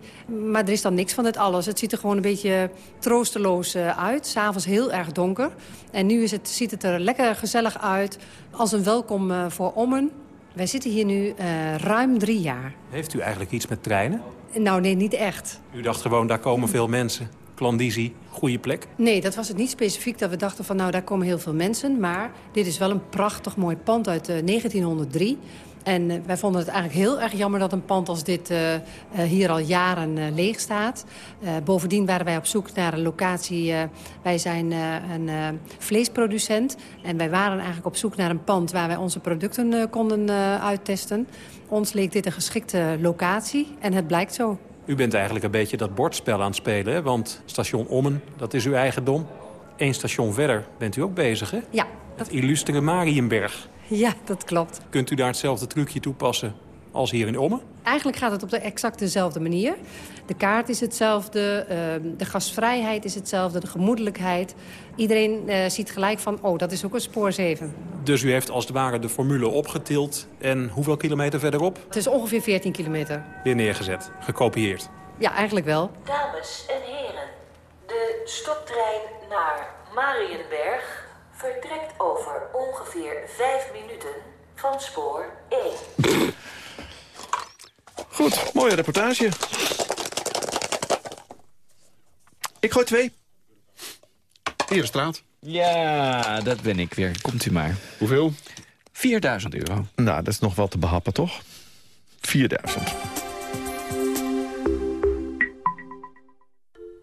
Maar er is dan niks van dit alles. Het ziet er gewoon een beetje troosteloos eh, uit. S'avonds heel erg donker. En nu is het, ziet het er lekker gezellig uit. Als een welkom eh, voor Ommen. Wij zitten hier nu eh, ruim drie jaar. Heeft u eigenlijk iets met treinen? Nou, nee, niet echt. U dacht gewoon, daar komen veel mensen. Klandizie, goede plek. Nee, dat was het niet specifiek dat we dachten van nou daar komen heel veel mensen. Maar dit is wel een prachtig mooi pand uit eh, 1903. En eh, wij vonden het eigenlijk heel erg jammer dat een pand als dit eh, eh, hier al jaren eh, leeg staat. Eh, bovendien waren wij op zoek naar een locatie. eh, wij zijn eh, een eh, vleesproducent. En wij waren eigenlijk op zoek naar een pand waar wij onze producten eh, konden eh, uittesten. Ons leek dit een geschikte locatie en het blijkt zo. U bent eigenlijk een beetje dat bordspel aan het spelen, hè? Want station Ommen, dat is uw eigendom. Eén station verder bent u ook bezig, hè? Ja, Het illustere Marienberg. ja dat klopt. Kunt u daar hetzelfde trucje toepassen als hier in Ommen? Eigenlijk gaat het op de exact dezelfde manier. De kaart is hetzelfde, ehm, de gasvrijheid is hetzelfde, de gemoedelijkheid. Iedereen eh, ziet gelijk van, oh, dat is ook een spoor 7. Dus u heeft als het ware de formule opgetild... en hoeveel kilometer verderop? Het is ongeveer 14 kilometer. Weer neergezet, gekopieerd. Ja, eigenlijk wel. Dames en heren, de stoptrein naar Marienberg vertrekt over ongeveer 5 minuten van spoor 1. Goed, mooie reportage. Ik gooi twee. Herenstraat. Ja, dat ben ik weer. Komt u maar. Hoeveel? 4000 euro. Nou, dat is nog wel te behappen, toch? 4000.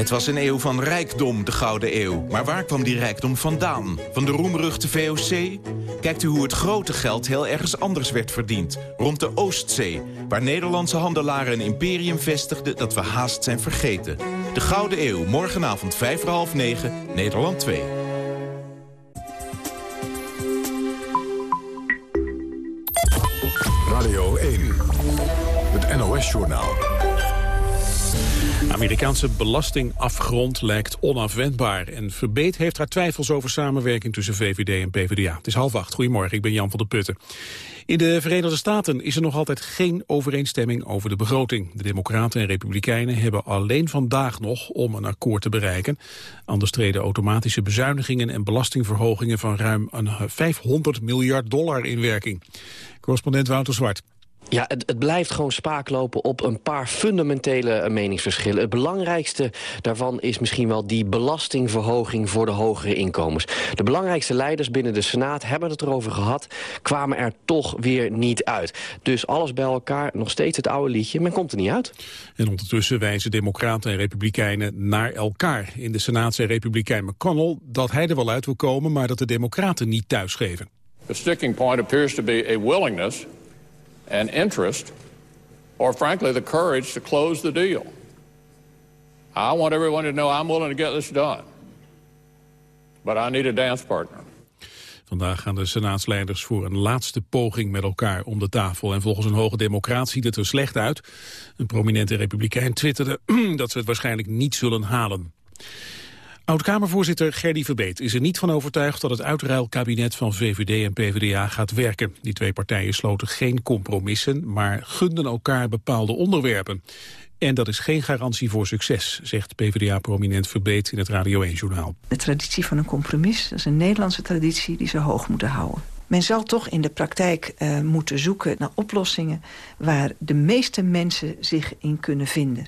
Het was een eeuw van rijkdom, de Gouden Eeuw. Maar waar kwam die rijkdom vandaan? Van de roemruchte VOC? Kijkt u hoe het grote geld heel ergens anders werd verdiend. Rond de Oostzee, waar Nederlandse handelaren een imperium vestigden... dat we haast zijn vergeten. De Gouden Eeuw, morgenavond 5 voor half 9, Nederland 2. Radio 1, het NOS-journaal. Amerikaanse belastingafgrond lijkt onafwendbaar. En Verbeet heeft haar twijfels over samenwerking tussen VVD en PvdA. Het is half acht. Goedemorgen, ik ben Jan van der Putten. In de Verenigde Staten is er nog altijd geen overeenstemming over de begroting. De Democraten en Republikeinen hebben alleen vandaag nog om een akkoord te bereiken. Anders treden automatische bezuinigingen en belastingverhogingen van ruim een 500 miljard dollar in werking. Correspondent Wouter Zwart. Ja, het, het, blijft gewoon spaak lopen op een paar fundamentele eh, meningsverschillen. Het belangrijkste daarvan is misschien wel die belastingverhoging voor de hogere inkomens. De belangrijkste leiders binnen de Senaat hebben het erover gehad, kwamen er toch weer niet uit. Dus alles bij elkaar, nog steeds het oude liedje, men komt er niet uit. En ondertussen wijzen democraten en republikeinen naar elkaar. In de Senaat zei republikein McConnell dat hij er wel uit wil komen, maar dat de democraten niet thuisgeven. The sticking point appears to be a willingness and interest, or frankly, the courage to close the deal. I want everyone to know I'm willing to get this done. But I need a dance partner. Vandaag gaan de senaatsleiders voor een laatste poging met elkaar om de tafel. En volgens een hoge democraat ziet het er slecht uit. Een prominente republikein twitterde [CLEARS THROAT] dat ze het waarschijnlijk niet zullen halen. Oud-Kamervoorzitter Gerdy Verbeet is er niet van overtuigd dat het uitruilkabinet van VVD en PvdA gaat werken. Die twee partijen sloten geen compromissen, maar gunden elkaar bepaalde onderwerpen. En dat is geen garantie voor succes, zegt PvdA-prominent Verbeet in het Radio 1-journaal. De traditie van een compromis, dat is een Nederlandse traditie die ze hoog moeten houden. Men zal toch in de praktijk uh, moeten zoeken naar oplossingen... waar de meeste mensen zich in kunnen vinden.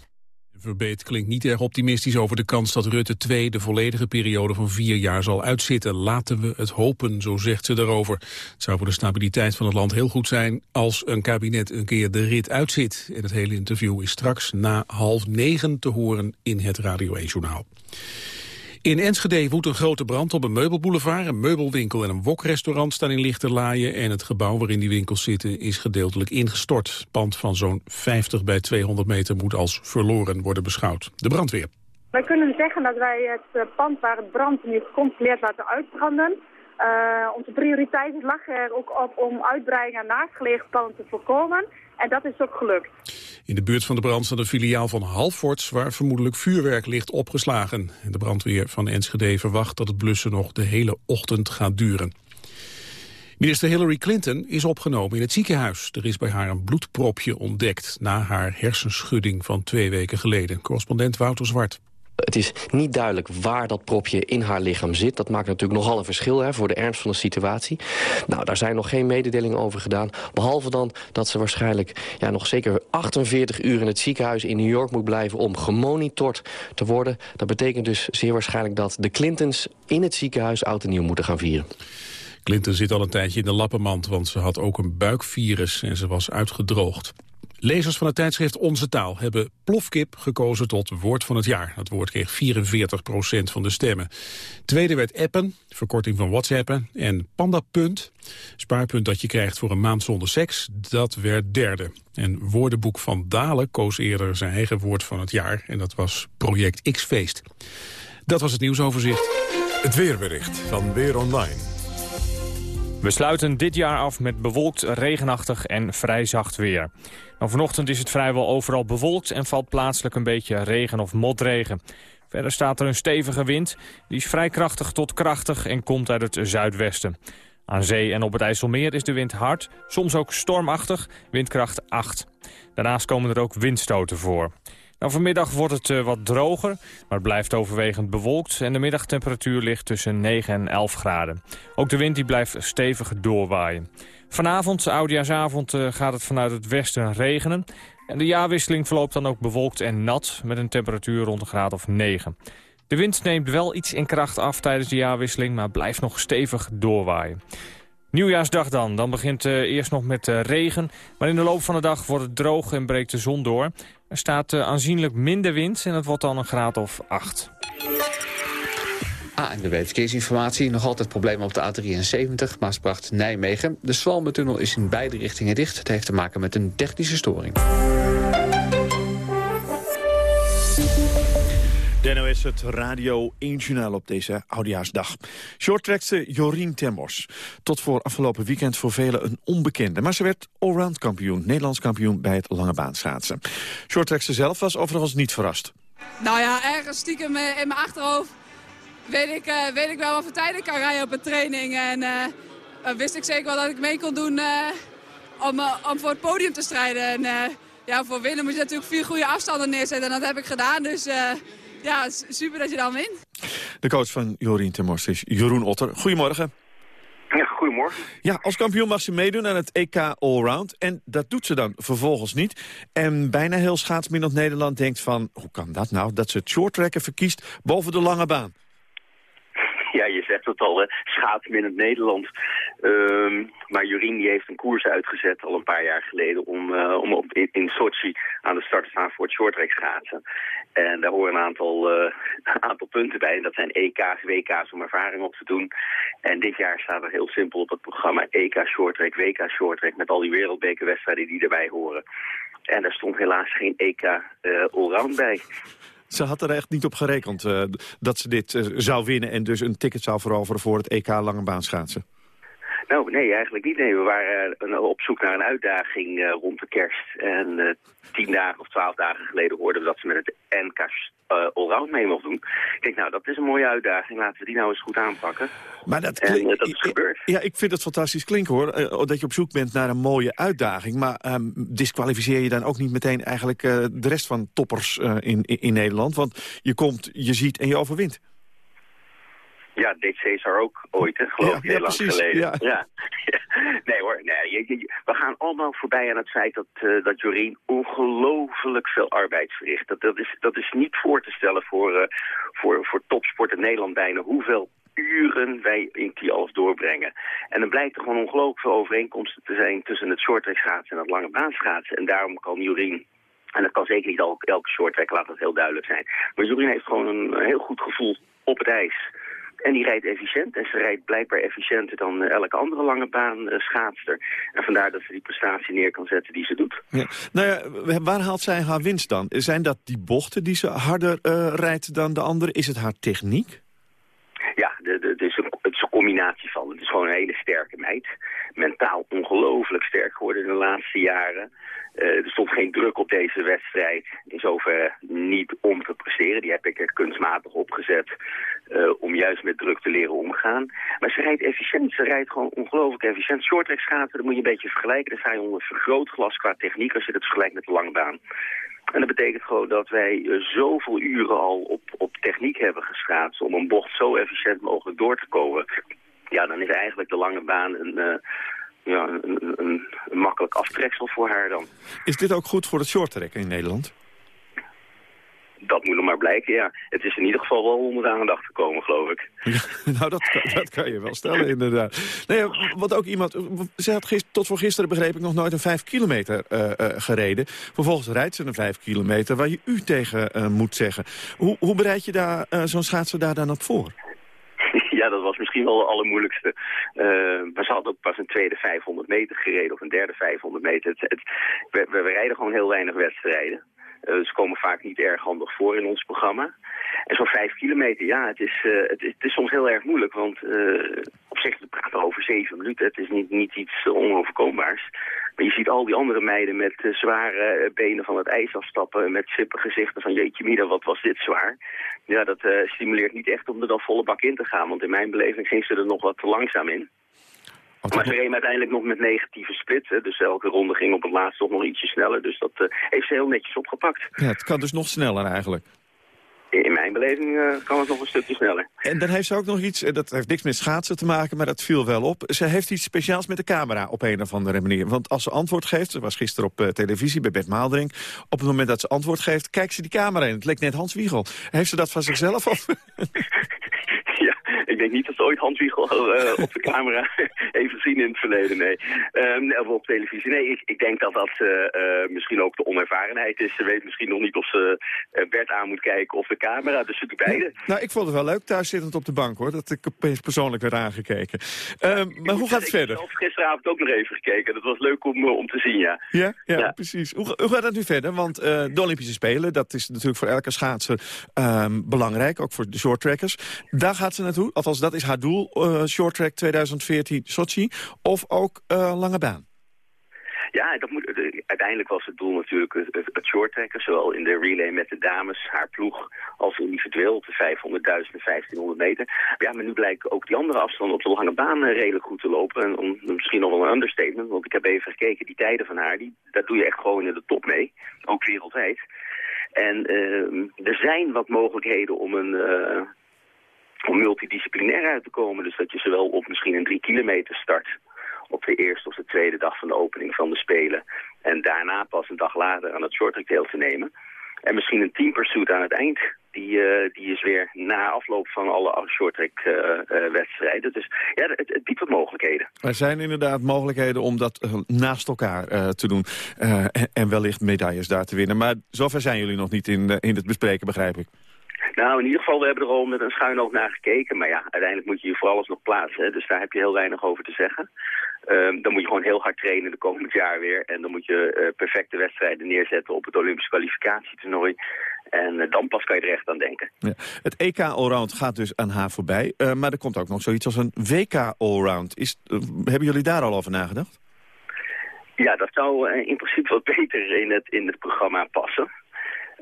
Verbeet klinkt niet erg optimistisch over de kans dat Rutte 2 de volledige periode van vier jaar zal uitzitten. Laten we het hopen, zo zegt ze daarover. Het zou voor de stabiliteit van het land heel goed zijn als een kabinet een keer de rit uitzit. En het hele interview is straks na half negen te horen in het Radio 1-journaal. In Enschede woedt een grote brand op een meubelboulevard. Een meubelwinkel en een wokrestaurant staan in lichte laaien... en het gebouw waarin die winkels zitten is gedeeltelijk ingestort. Het pand van zo'n 50 bij 200 meter moet als verloren worden beschouwd. De brandweer. Wij kunnen zeggen dat wij het eh, pand waar het brand nu gecontroleerd laten uitbranden... Uh, onze prioriteit lag er ook op om uitbreiding aan naastgelegen panden te voorkomen. En dat is ook gelukt. In de buurt van de brand staat een filiaal van Halforts... waar vermoedelijk vuurwerk ligt opgeslagen. De brandweer van Enschede verwacht dat het blussen nog de hele ochtend gaat duren. Minister Hillary Clinton is opgenomen in het ziekenhuis. Er is bij haar een bloedpropje ontdekt na haar hersenschudding van twee weken geleden. Correspondent Wouter Zwart. Het is niet duidelijk waar dat propje in haar lichaam zit. Dat maakt natuurlijk nogal een verschil hè, voor de ernst van de situatie. Nou, daar zijn nog geen mededelingen over gedaan. Behalve dan dat ze waarschijnlijk ja, nog zeker 48 uur in het ziekenhuis in New York moet blijven om gemonitord te worden. Dat betekent dus zeer waarschijnlijk dat de Clintons in het ziekenhuis oud en nieuw moeten gaan vieren. Clinton zit al een tijdje in de lappenmand, want ze had ook een buikvirus en ze was uitgedroogd. Lezers van het tijdschrift Onze Taal hebben plofkip gekozen tot woord van het jaar. Dat woord kreeg 44% van de stemmen. Tweede werd appen, verkorting van whatsappen. En pandapunt, spaarpunt dat je krijgt voor een maand zonder seks, dat werd derde. En Woordenboek van Dalen koos eerder zijn eigen woord van het jaar. En dat was Project X-feest. Dat was het nieuwsoverzicht. Het weerbericht van Weer Online. We sluiten dit jaar af met bewolkt, regenachtig en vrij zacht weer. Nou, vanochtend is het vrijwel overal bewolkt en valt plaatselijk een beetje regen of motregen. Verder staat er een stevige wind. Die is vrij krachtig tot krachtig en komt uit het zuidwesten. Aan zee en op het IJsselmeer is de wind hard, soms ook stormachtig, windkracht 8. Daarnaast komen er ook windstoten voor. Nou, vanmiddag wordt het uh, wat droger, maar het blijft overwegend bewolkt... en de middagtemperatuur ligt tussen 9 en 11 graden. Ook de wind die blijft stevig doorwaaien. Vanavond, oudjaarsavond, uh, gaat het vanuit het westen regenen. En de jaarwisseling verloopt dan ook bewolkt en nat... met een temperatuur rond een graad of 9. De wind neemt wel iets in kracht af tijdens de jaarwisseling... maar blijft nog stevig doorwaaien. Nieuwjaarsdag dan. Dan begint uh, eerst nog met regen. Maar in de loop van de dag wordt het droog en breekt de zon door. Er staat uh, aanzienlijk minder wind en het wordt dan een graad of 8. ANWB Verkeersinformatie. Nog altijd problemen op de A73, Maasbracht-Nijmegen. De Zwalmentunnel is in beide richtingen dicht. Het heeft te maken met een technische storing. De NOS het Radio 1 Journaal op deze Oudejaarsdag. Shorttrackster Jorien Temmors. Tot voor afgelopen weekend voor velen een onbekende. Maar ze werd allround kampioen, Nederlands kampioen bij het lange baan schaatsen. Shorttrackster zelf was overigens niet verrast. Nou ja, ergens stiekem in mijn achterhoofd weet ik, uh, weet ik wel wat voor tijden ik kan rijden op een training. En uh, wist ik zeker wel dat ik mee kon doen om, om voor het podium te strijden. En ja, voor winnen moet je natuurlijk vier goede afstanden neerzetten. En dat heb ik gedaan, dus ja, super dat je dan wint. De coach van Jorien Temors is Jeroen Otter. Goedemorgen. Ja, goedemorgen. Ja, als kampioen mag ze meedoen aan het EK Allround. En dat doet ze dan vervolgens niet. En bijna heel schaatsmiddeld Nederland denkt van... hoe kan dat nou, dat ze het shorttracken verkiest boven de lange baan? Zegt het al, schaatsen in het Nederland. Um, maar Jorien die heeft een koers uitgezet al een paar jaar geleden... om, uh, om op, in, in Sochi aan de start te staan voor het shorttrack schaatsen. En daar horen een aantal, uh, [LAUGHS] aantal punten bij. En dat zijn EK's, WK's om ervaring op te doen. En dit jaar staat er heel simpel op het programma EK shorttrack, WK shorttrack... met al die wereldbekerwedstrijden die erbij horen. En daar stond helaas geen EK uh, allround bij. Ze had er echt niet op gerekend uh, dat ze dit uh, zou winnen... en dus een ticket zou veroveren voor het EK lange baan schaatsen. Nou, nee, eigenlijk niet. Nee, we waren uh, op zoek naar een uitdaging rond de kerst. En tien dagen of twaalf dagen geleden hoorden we dat ze met het NK allround mee mocht doen. Kijk, nou, dat is een mooie uitdaging. Laten we die nou eens goed aanpakken. Maar dat, en, dat is gebeurd. Ja, ik vind het fantastisch klinken, hoor. Uh, dat je op zoek bent naar een mooie uitdaging. Maar um, disqualificeer je dan ook niet meteen eigenlijk de rest van toppers in, in, in Nederland? Want je komt, je ziet en je overwint. Ja, deed Cesar ook ooit, hè, geloof ik, ja, heel ja, lang precies, geleden. Ja. Ja. [LAUGHS] Nee hoor, nee, je, je, we gaan allemaal voorbij aan het feit dat, uh, dat Jorien ongelooflijk veel arbeid verricht. Dat, dat, is, dat is niet voor te stellen voor, uh, voor, voor topsport in Nederland bijna hoeveel uren wij in Tialf doorbrengen. En dan blijkt er gewoon ongelooflijk veel overeenkomsten te zijn tussen het shorttrack schaatsen en het lange baan schaatsen. En daarom kan Jorien en dat kan zeker niet elke, elke shorttrack, laat dat heel duidelijk zijn. Maar Jorien heeft gewoon een heel goed gevoel op het ijs. En die rijdt efficiënt. En ze rijdt blijkbaar efficiënter dan uh, elke andere lange baan uh, schaatster. En vandaar dat ze die prestatie neer kan zetten die ze doet. Ja. Nou ja, waar haalt zij haar winst dan? Zijn dat die bochten die ze harder uh, rijdt dan de andere? Is het haar techniek? Ja, de, de, het, is een, het is een combinatie van. Het is gewoon een hele sterke meid. Mentaal ongelooflijk sterk geworden in de laatste jaren. Uh, er stond geen druk op deze wedstrijd. In zoverre niet om te presteren. Die heb ik er kunstmatig opgezet. Uh, om juist met druk te leren omgaan. Maar ze rijdt efficiënt. Ze rijdt gewoon ongelooflijk efficiënt. Shorttrack schaatsen, dat moet je een beetje vergelijken. Dan sta je onder vergrootglas qua techniek als je dat vergelijkt met de lange baan. En dat betekent gewoon dat wij uh, zoveel uren al op, op techniek hebben geschaatst... om een bocht zo efficiënt mogelijk door te komen. Ja, dan is eigenlijk de lange baan een... Uh, ja, een, een, een, makkelijk aftreksel voor haar dan. Is dit ook goed voor het shorttrack in Nederland? Dat moet nog maar blijken, ja. Het is in ieder geval wel onder de aandacht gekomen, geloof ik. Ja, [LAUGHS] nou, dat, dat kan je wel stellen, inderdaad. Nee, wat ook iemand... Ze had tot voor gisteren, begreep ik, nog nooit een vijf kilometer uh, uh, gereden. Vervolgens rijdt ze een vijf kilometer waar je u tegen uh, moet zeggen. Hoe, hoe bereid je daar zo'n schaatser daar dan op voor? [LAUGHS] Ja, dat was misschien wel het allermoeilijkste. Uh, maar ze had ook pas een tweede 500 meter gereden of een derde 500 meter. Het, het, we, we, rijden gewoon heel weinig wedstrijden. Uh, ze komen vaak niet erg handig voor in ons programma. En zo'n vijf kilometer, ja, het is, uh, het, is, soms heel erg moeilijk. Want op zich, we praten over zeven minuten. Het is niet, niet iets onoverkombaars. Maar je ziet al die andere meiden met zware benen van het ijs afstappen. Met sippe gezichten van jeetje mida, wat was dit zwaar. Ja, dat stimuleert niet echt om er dan volle bak in te gaan. Want in mijn beleving ging ze er nog wat te langzaam in. Maar ze reed uiteindelijk nog met negatieve split. Hè, dus elke ronde ging op het laatst toch nog ietsje sneller. Dus dat uh, heeft ze heel netjes opgepakt. Ja, het kan dus nog sneller eigenlijk. In mijn beleving uh, kan het nog een stukje sneller. En dan heeft ze ook nog iets, dat heeft niks met schaatsen te maken, maar dat viel wel op. Ze heeft iets speciaals met de camera op een of andere manier. Want als ze antwoord geeft, ze was gisteren op uh, televisie bij Bert Maaldring. Op het moment dat ze antwoord geeft, kijkt ze die camera in. Het leek net Hans Wiegel. Heeft ze dat van zichzelf of... [LAUGHS] [LAUGHS] ja, ik denk niet dat ze ooit Hans Wiegel eh, op de camera [LAUGHS] even zien in het verleden, nee. Um, of op televisie. Nee, ik, ik denk dat dat uh, misschien ook de onervarenheid is. Ze weet misschien nog niet of ze Bert aan moet kijken of de camera. Dus ze doet beide. nou, ik vond het wel leuk thuis zittend op de bank, hoor. Dat ik opeens persoonlijk werd aangekeken. Um, maar hoe gaat het verder? Ik heb gisteravond ook nog even gekeken. Dat was leuk om, om te zien, ja. Ja, ja, precies. Hoe, hoe gaat het nu verder? Want de Olympische Spelen, dat is natuurlijk voor elke schaatser um, belangrijk. Ook voor de shorttrackers. Daar gaat ze naartoe. Althans, dat is haar doel. Uh, shorttrack 2014 Sochi. Of ook uh, lange baan. Ja, dat moet, uiteindelijk was het doel natuurlijk het, het. Zowel in de relay met de dames, haar ploeg, als individueel op de 500, 1000 en 1500 meter. Ja, maar nu blijken ook die andere afstanden op de lange baan redelijk goed te lopen. En om, misschien nog wel een understatement, want ik heb even gekeken, die tijden van haar, die, daar doe je echt gewoon in de top mee. Ook wereldwijd. En uh, er zijn wat mogelijkheden om een... om multidisciplinair uit te komen. Dus dat je zowel op misschien een drie kilometer start op de eerste of de tweede dag van de opening van de Spelen. En daarna pas een dag later aan het shorttrack deel te nemen. En misschien een team pursuit aan het eind. Die, uh, die is weer na afloop van alle shorttrack uh, uh, wedstrijden. Dus ja, het, het, biedt wat mogelijkheden. Er zijn inderdaad mogelijkheden om dat naast elkaar te doen. En, en, wellicht medailles daar te winnen. Maar zover zijn jullie nog niet in, in het bespreken, begrijp ik. Nou, in ieder geval, we hebben er al met een schuin oog naar gekeken. Maar ja, uiteindelijk moet je je voor alles nog plaatsen. Hè? Dus daar heb je heel weinig over te zeggen. Um, dan moet je gewoon heel hard trainen de komend jaar weer. En dan moet je uh, perfecte wedstrijden neerzetten op het Olympisch kwalificatietoernooi. En uh, dan pas kan je er echt aan denken. Ja. Het EK Allround gaat dus aan haar voorbij. Uh, maar er komt ook nog zoiets als een WK Allround. Is, hebben jullie daar al over nagedacht? Ja, dat zou in principe wat beter in het, in het programma passen.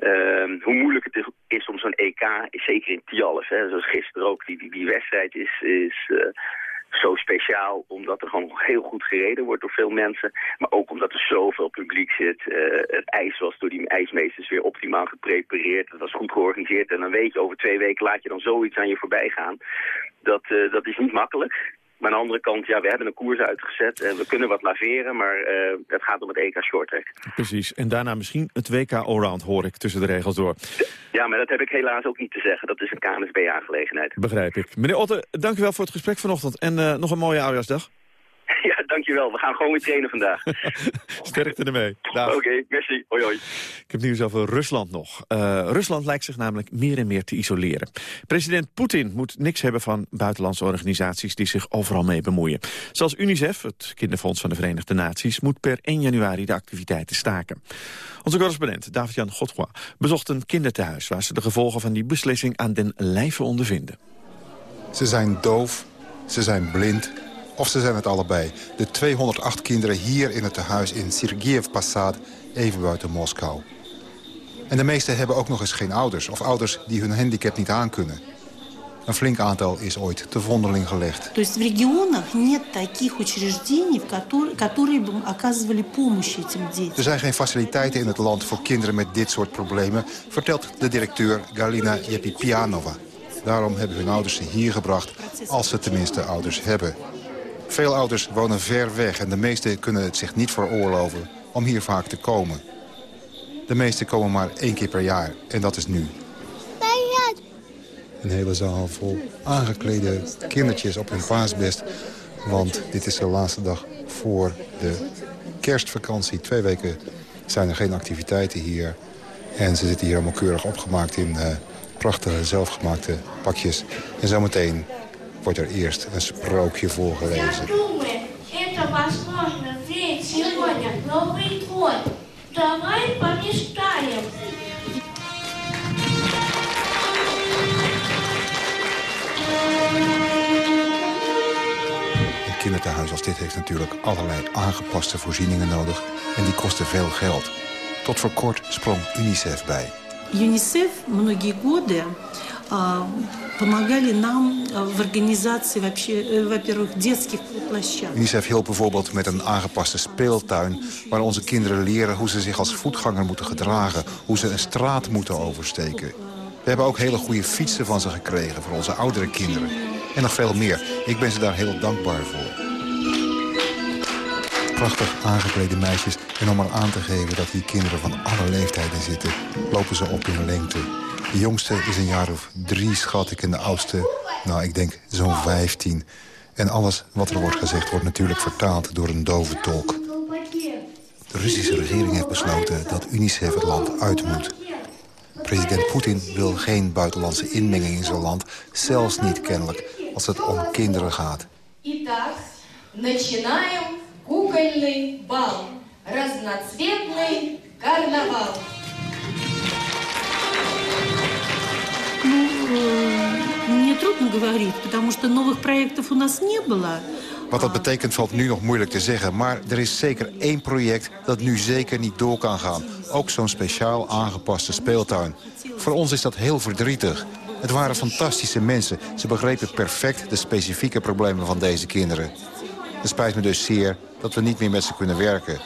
Uh, hoe moeilijk het is om zo'n EK, zeker in Tialf, hè, zoals gisteren ook, die, die, die wedstrijd is, is uh, zo speciaal omdat er gewoon heel goed gereden wordt door veel mensen. Maar ook omdat er zoveel publiek zit. Uh, het ijs was door die ijsmeesters weer optimaal geprepareerd. Het was goed georganiseerd. En dan weet je, over twee weken laat je dan zoiets aan je voorbij gaan. Dat, uh, dat is niet makkelijk. Maar aan de andere kant, ja, we hebben een koers uitgezet. en we kunnen wat laveren, maar uh, het gaat om het EK Shorttrack. Precies. En daarna misschien het WK Allround, hoor ik tussen de regels door. Ja, maar dat heb ik helaas ook niet te zeggen. Dat is een KNSB-aangelegenheid. Begrijp ik. Meneer Otte, dank u wel voor het gesprek vanochtend. En uh, nog een mooie oudejaarsdag. Dankjewel. We gaan gewoon weer trainen vandaag. [LAUGHS] Sterkte ermee. Oké, okay, merci. Hoi, hoi. Ik heb nieuws over Rusland nog. Uh, Rusland lijkt zich namelijk meer en meer te isoleren. President Poetin moet niks hebben van buitenlandse organisaties... die zich overal mee bemoeien. Zoals UNICEF, het kinderfonds van de Verenigde Naties... moet per 1 januari de activiteiten staken. Onze correspondent David-Jan Godroy bezocht een kinderthuis... waar ze de gevolgen van die beslissing aan den lijve ondervinden. Ze zijn doof, ze zijn blind of ze zijn het allebei. De 208 kinderen hier in het tehuis in Sergiev Passad, even buiten Moskou. En de meeste hebben ook nog eens geen ouders... of ouders die hun handicap niet aankunnen. Een flink aantal is ooit te vondeling gelegd. Dus в регионах нет таких учреждений, которые бы оказывали помощь этим детям. Er zijn geen faciliteiten in het land voor kinderen met dit soort problemen... vertelt de directeur Galina Jepipianova. Daarom hebben hun ouders ze hier gebracht, als ze tenminste ouders hebben. Veel ouders wonen ver weg en de meesten kunnen het zich niet veroorloven om hier vaak te komen. De meesten komen maar één keer per jaar en dat is nu. Een hele zaal vol aangeklede kindertjes op hun paasbest. Want dit is de laatste dag voor de kerstvakantie. Twee weken zijn er geen activiteiten hier. En ze zitten hier allemaal keurig opgemaakt in uh, prachtige zelfgemaakte pakjes. En zometeen wordt er eerst een sprookje voorgelezen. Een kinderthuis als dit heeft natuurlijk allerlei aangepaste voorzieningen nodig. En die kosten veel geld. Tot voor kort sprong UNICEF bij. UNICEF, многие годы помогали нам в организации вообще, во-первых, детских площадок. UNICEF hielp bijvoorbeeld met een aangepaste speeltuin... waar onze kinderen leren hoe ze zich als voetganger moeten gedragen... hoe ze een straat moeten oversteken. We hebben ook hele goede fietsen van ze gekregen voor onze oudere kinderen. En nog veel meer. Ik ben ze daar heel dankbaar voor. Prachtig aangeklede meisjes. En om maar aan te geven dat hier kinderen van alle leeftijden zitten... lopen ze op in lengte. De jongste is een jaar of drie, schat ik, en de oudste Nou, ik denk zo'n 15. En alles wat er wordt gezegd wordt natuurlijk vertaald door een dove tolk. De Russische regering heeft besloten dat UNICEF het land uit moet. President Poetin wil geen buitenlandse inmenging in zijn land. Zelfs niet kennelijk als het om kinderen gaat. Итак, начинаем кукольный бал. Разноцветный карнавал. мне трудно говорить, потому что новых проектов у нас не было. Wat dat betekent valt nu nog moeilijk te zeggen. Maar er is zeker één project dat nu zeker niet door kan gaan. Ook zo'n speciaal aangepaste speeltuin. Voor ons is dat heel verdrietig. Het waren fantastische mensen. Ze begrepen perfect de specifieke problemen van deze kinderen. Het spijt me dus zeer dat we niet meer met ze kunnen werken.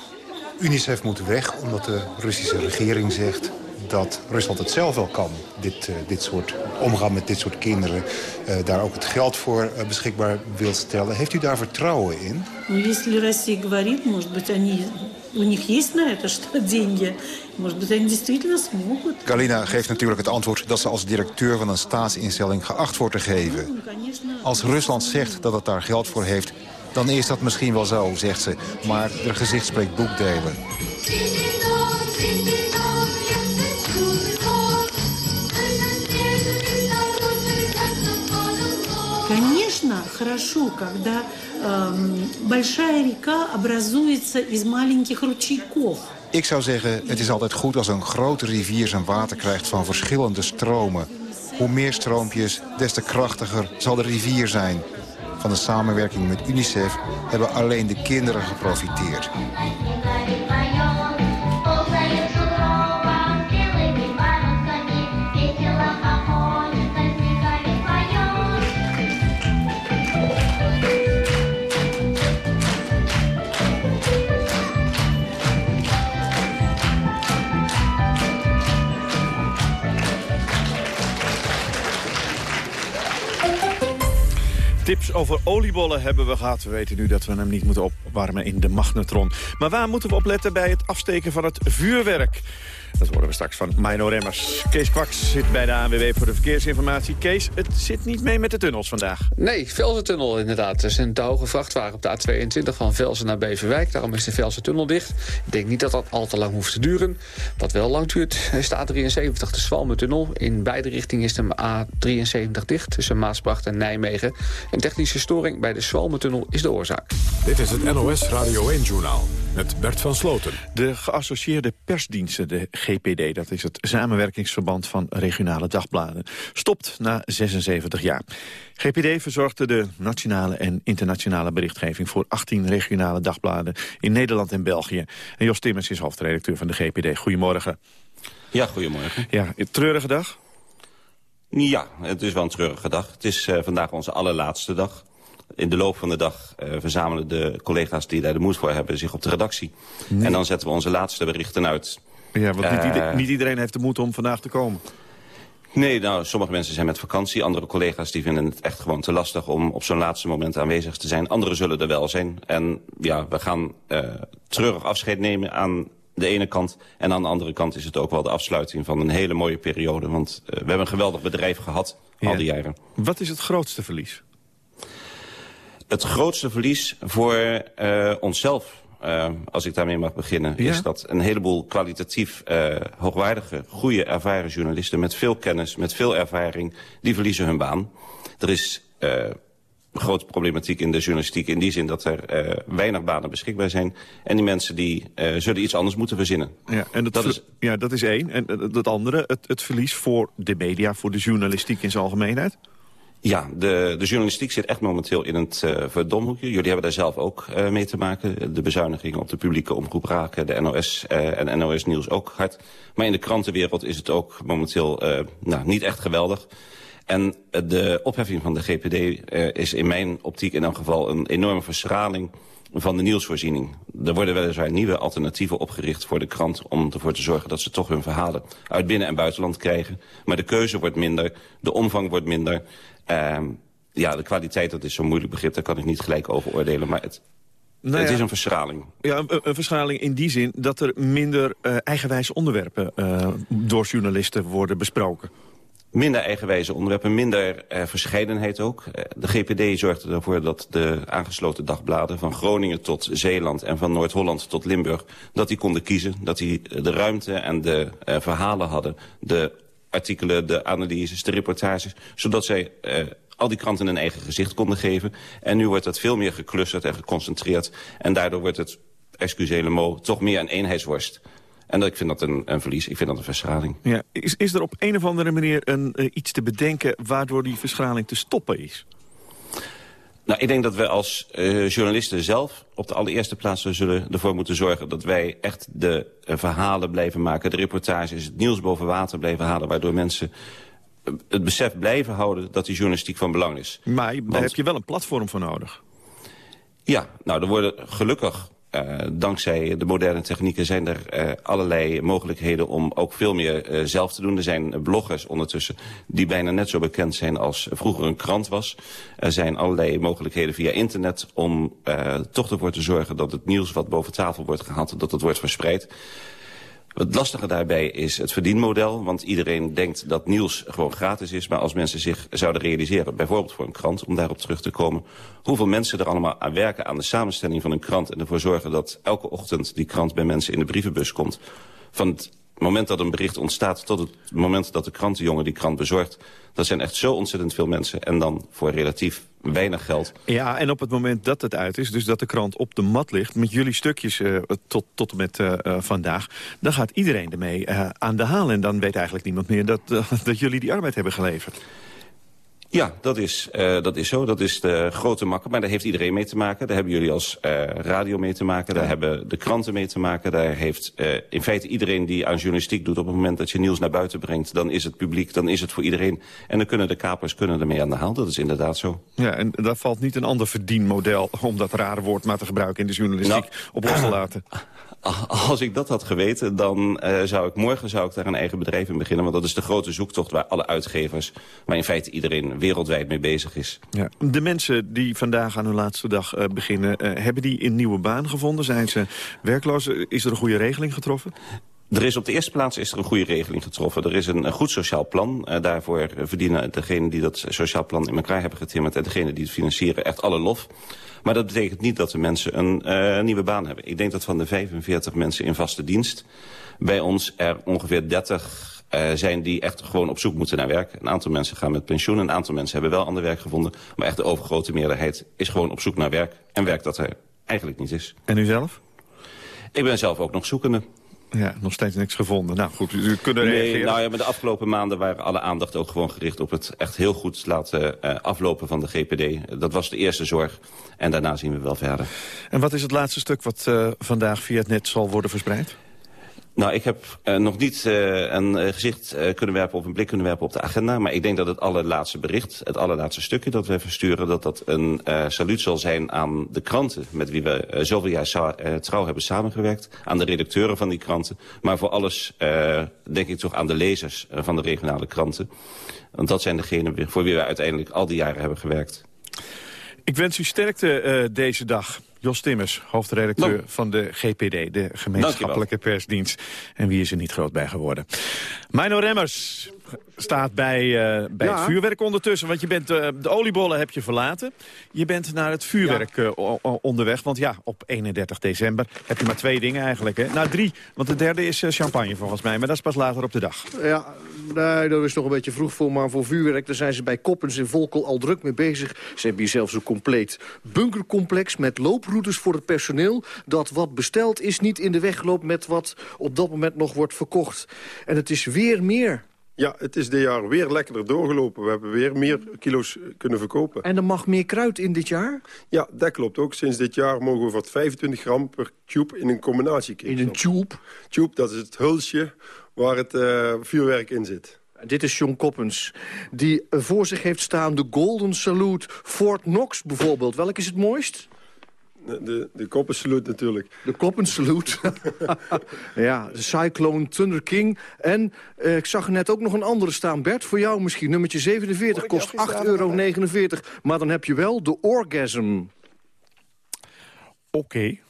UNICEF moet weg omdat de Russische regering zegt dat Rusland het zelf wel kan. Dit, uh, dit soort, omgaan met dit soort kinderen. Uh, daar ook het geld voor uh, beschikbaar wil stellen. Heeft u daar vertrouwen in? Ну, если Россия говорит, может быть, они, у них есть на это что деньги. [LAUGHS] Может быть, они действительно смогут. Galina geeft natuurlijk het antwoord dat ze als directeur van een staatsinstelling geacht wordt te geven. Als Rusland zegt dat het daar geld voor heeft, dan is dat misschien wel zo, zegt ze. Maar haar gezicht spreekt boekdelen. хорошо, когда э, большая река образуется из маленьких ручейков. Ik zou zeggen, het is altijd goed als een grote rivier zijn water krijgt van verschillende stromen. Hoe meer stroompjes, des te krachtiger zal de rivier zijn. Van de samenwerking met UNICEF hebben alleen de kinderen geprofiteerd. Tips over oliebollen hebben we gehad. We weten nu dat we hem niet moeten opwarmen in de magnetron. Maar waar moeten we op letten bij het afsteken van het vuurwerk? Dat horen we straks van Mino Remmers. Kees Kwaks zit bij de ANWB voor de verkeersinformatie. Kees, het zit niet mee met de tunnels vandaag. Nee, Velsen-tunnel inderdaad. Er is een te hoge vrachtwagen op de A22 van Velsen naar Beverwijk. Daarom is de Velsen-tunnel dicht. Ik denk niet dat dat al te lang hoeft te duren. Wat wel lang duurt is de A73, de Zwalmentunnel. In beide richtingen is de A73 dicht, tussen Maasbracht en Nijmegen. Een technische storing bij de Zwalmentunnel is de oorzaak. Dit is het NOS Radio 1-journaal met Bert van Sloten. De geassocieerde persdiensten, de GPD, dat is het samenwerkingsverband van regionale dagbladen, stopt na 76 jaar. GPD verzorgde de nationale en internationale berichtgeving voor 18 regionale dagbladen in Nederland en België. En Jos Timmers is hoofdredacteur van de GPD. Goedemorgen. Ja, goedemorgen. Ja, treurige dag? Ja, het is wel een treurige dag. Het is uh, vandaag onze allerlaatste dag. In de loop van de dag uh, verzamelen de collega's die daar de moed voor hebben zich op de redactie. Nee. En dan zetten we onze laatste berichten uit. Ja, want niet, ieder, uh, niet iedereen heeft de moed om vandaag te komen. Nee, nou, sommige mensen zijn met vakantie. Andere collega's die vinden het echt gewoon te lastig om op zo'n laatste moment aanwezig te zijn. Anderen zullen er wel zijn. En ja, we gaan uh, treurig afscheid nemen aan de ene kant. En aan de andere kant is het ook wel de afsluiting van een hele mooie periode. Want uh, we hebben een geweldig bedrijf gehad ja. al die jaren. Wat is het grootste verlies? Het grootste verlies voor uh, onszelf, uh, als ik daarmee mag beginnen... Ja? is dat een heleboel kwalitatief uh, hoogwaardige, goede, ervaren journalisten... met veel kennis, met veel ervaring, die verliezen hun baan. Er is grote problematiek in de journalistiek... in die zin dat er uh, weinig banen beschikbaar zijn. En die mensen die uh, zullen iets anders moeten verzinnen. Ja, en dat, dat is, ja, dat is één. En het andere, het, het verlies voor de media, voor de journalistiek in zijn algemeenheid? Ja, de, de journalistiek zit echt momenteel in het uh, verdomhoekje. Jullie hebben daar zelf ook uh, mee te maken. De bezuinigingen op de publieke omroep raken de NOS uh, en NOS Nieuws ook hard. Maar in de krantenwereld is het ook momenteel nou, niet echt geweldig. En de opheffing van de GPD is in mijn optiek in elk geval een enorme verschraling van de nieuwsvoorziening. Er worden weliswaar nieuwe alternatieven opgericht voor de krant... om ervoor te zorgen dat ze toch hun verhalen uit binnen- en buitenland krijgen. Maar de keuze wordt minder, de omvang wordt minder. Uh, ja, de kwaliteit, dat is zo'n moeilijk begrip, daar kan ik niet gelijk over oordelen. Maar het, nou ja, het is een verschraling. Ja, een, een, verschraling in die zin dat er minder uh, eigenwijze onderwerpen uh, door journalisten worden besproken. Minder eigenwijze onderwerpen, minder uh, verscheidenheid ook. De GPD zorgde ervoor dat de aangesloten dagbladen... van Groningen tot Zeeland en van Noord-Holland tot Limburg... dat die konden kiezen, dat die de ruimte en de verhalen hadden... de artikelen, de analyses, de reportages... zodat zij al die kranten een eigen gezicht konden geven. En nu wordt dat veel meer geclusterd en geconcentreerd. En daardoor wordt het, excusez mot, toch meer een eenheidsworst. En dat, ik vind dat een, een verlies, ik vind dat een verschraling. Ja, is, is er op een of andere manier een, uh, iets te bedenken... waardoor die verschraling te stoppen is? Nou, ik denk dat we als uh, journalisten zelf op de allereerste plaats zullen ervoor moeten zorgen... dat wij echt de uh, verhalen blijven maken, de reportages, het nieuws boven water blijven halen... waardoor mensen het besef blijven houden dat die journalistiek van belang is. Maar daar Want, heb je wel een platform voor nodig. Ja, nou, er worden gelukkig uh, dankzij de moderne technieken zijn er uh, allerlei mogelijkheden om ook veel meer uh, zelf te doen. Er zijn bloggers ondertussen die bijna net zo bekend zijn als vroeger een krant was. Er zijn allerlei mogelijkheden via internet om toch ervoor te zorgen dat het nieuws wat boven tafel wordt gehaald, dat het wordt verspreid. Het lastige daarbij is het verdienmodel. Want iedereen denkt dat nieuws gewoon gratis is. Maar als mensen zich zouden realiseren, bijvoorbeeld voor een krant... om daarop terug te komen... hoeveel mensen er allemaal aan werken aan de samenstelling van een krant... en ervoor zorgen dat elke ochtend die krant bij mensen in de brievenbus komt... van het moment dat een bericht ontstaat tot het moment dat de krantenjongen die krant bezorgt... dat zijn echt zo ontzettend veel mensen. En dan voor relatief weinig geld. Ja, en op het moment dat het uit is, dus dat de krant op de mat ligt... met jullie stukjes uh, tot, tot en met uh, uh, vandaag... dan gaat iedereen ermee aan de haal. En dan weet eigenlijk niemand meer dat, [LAUGHS] dat jullie die arbeid hebben geleverd. Ja, dat is, uh, dat is zo. Dat is de grote makker. Maar daar heeft iedereen mee te maken. Daar hebben jullie als uh, radio mee te maken. Daar ja. hebben de kranten mee te maken. Daar heeft uh, in feite iedereen die aan journalistiek doet... op het moment dat je nieuws naar buiten brengt... dan is het publiek, dan is het voor iedereen. En dan kunnen de kapers kunnen ermee aan de haal. Dat is inderdaad zo. Ja, en daar valt niet een ander verdienmodel... om dat rare woord maar te gebruiken in de journalistiek nou, op los te laten. [CLEARS THROAT] [LAUGHS] Als ik dat had geweten, dan uh, zou ik morgen zou ik daar een eigen bedrijf in beginnen. Want dat is de grote zoektocht waar alle uitgevers... waar in feite iedereen wereldwijd mee bezig is. Ja. De mensen die vandaag aan hun laatste dag uh, beginnen... Uh, hebben die een nieuwe baan gevonden? Zijn ze werkloos? Is er een goede regeling getroffen? Er is op de eerste plaats is er een goede regeling getroffen. Er is een, een goed sociaal plan. Uh, daarvoor verdienen degenen die dat sociaal plan in elkaar hebben getimmerd... en degenen die het financieren echt alle lof. Maar dat betekent niet dat de mensen een uh, nieuwe baan hebben. Ik denk dat van de 45 mensen in vaste dienst... bij ons er ongeveer 30 uh, zijn die echt gewoon op zoek moeten naar werk. Een aantal mensen gaan met pensioen, een aantal mensen hebben wel ander werk gevonden. Maar echt de overgrote meerderheid is gewoon op zoek naar werk. En werk dat er eigenlijk niet is. En u zelf? Ik ben zelf ook nog zoekende. Ja, nog steeds niks gevonden. Nou goed, u kunt er nee, reageren. Nou ja, maar de afgelopen maanden waren alle aandacht ook gewoon gericht op het echt heel goed laten uh, aflopen van de GPD. Dat was de eerste zorg. En daarna zien we wel verder. En wat is het laatste stuk wat uh, vandaag via het net zal worden verspreid? Nou, ik heb uh, nog niet uh, een uh, gezicht kunnen werpen of een blik kunnen werpen op de agenda. Maar ik denk dat het allerlaatste bericht, het allerlaatste stukje dat we versturen... dat dat een saluut zal zijn aan de kranten met wie we zoveel jaar trouw hebben samengewerkt. Aan de redacteuren van die kranten. Maar voor alles denk ik toch aan de lezers van de regionale kranten. Want dat zijn degenen voor wie we uiteindelijk al die jaren hebben gewerkt. Ik wens u sterkte deze dag. Jos Timmers, hoofdredacteur Dank. van de GPD, de gemeenschappelijke persdienst. En wie is er niet groot bij geworden? Mino Remmers staat bij, uh, bij ja. het vuurwerk ondertussen. Want je bent, uh, de oliebollen heb je verlaten. Je bent naar het vuurwerk ja. uh, onderweg. Want ja, op 31 december heb je maar twee dingen eigenlijk. Hè? Nou, drie. Want de derde is champagne volgens mij. Maar dat is pas later op de dag. Ja, nee, dat is nog een beetje vroeg voor. Maar voor vuurwerk, daar zijn ze bij Koppens in Volkel al druk mee bezig. Ze hebben hier zelfs een compleet bunkercomplex met looproutes voor het personeel. Dat wat besteld is niet in de weg loopt met wat op dat moment nog wordt verkocht. En het is weer meer ja, het is dit jaar weer lekkerder doorgelopen. We hebben weer meer kilo's kunnen verkopen. En er mag meer kruid in dit jaar? Ja, dat klopt ook. Sinds dit jaar mogen we wat 25 gram per tube in een combinatiecake. In een tube? Tube, dat is het hulsje waar het uh, vuurwerk in zit. Dit is John Koppens, die voor zich heeft staan de Golden Salute Fort Knox bijvoorbeeld. Welk is het mooist? De, de koppensalute natuurlijk. De koppensalute. [LAUGHS] ja, de Cyclone Thunder King. En uh, ik zag er net ook nog een andere staan. Bert, voor jou misschien. Nummertje 47 kost 8,49 euro. Maar dan heb je wel de Orgasm. Oké. Okay.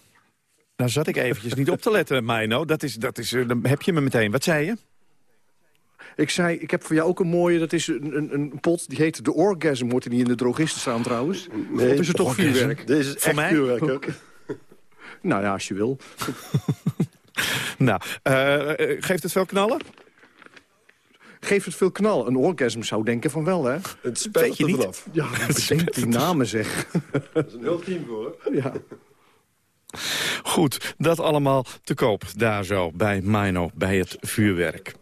Nou zat ik eventjes niet op te letten, [LAUGHS] Mino. Dat is, dat is, dan heb je me meteen. Wat zei je? Ik zei, ik heb voor jou ook een mooie, dat is een, een, een pot, die heet de Orgasm. Wordt er niet in de drogisten staan trouwens? Nee, of is het toch orgasm. vuurwerk? Deze is echt vuurwerk, hoor. [LAUGHS] nou ja, als je wil. [LAUGHS] nou, eh, eh, geeft het veel knallen? Geeft het veel knal? Een orgasm zou denken van wel, hè? Het je er niet. vanaf. Ja, [LAUGHS] bedenk die namen, zeg. Dat is een heel team voor, hè? Ja. Goed, dat allemaal te koop daar zo bij Mino, bij het vuurwerk.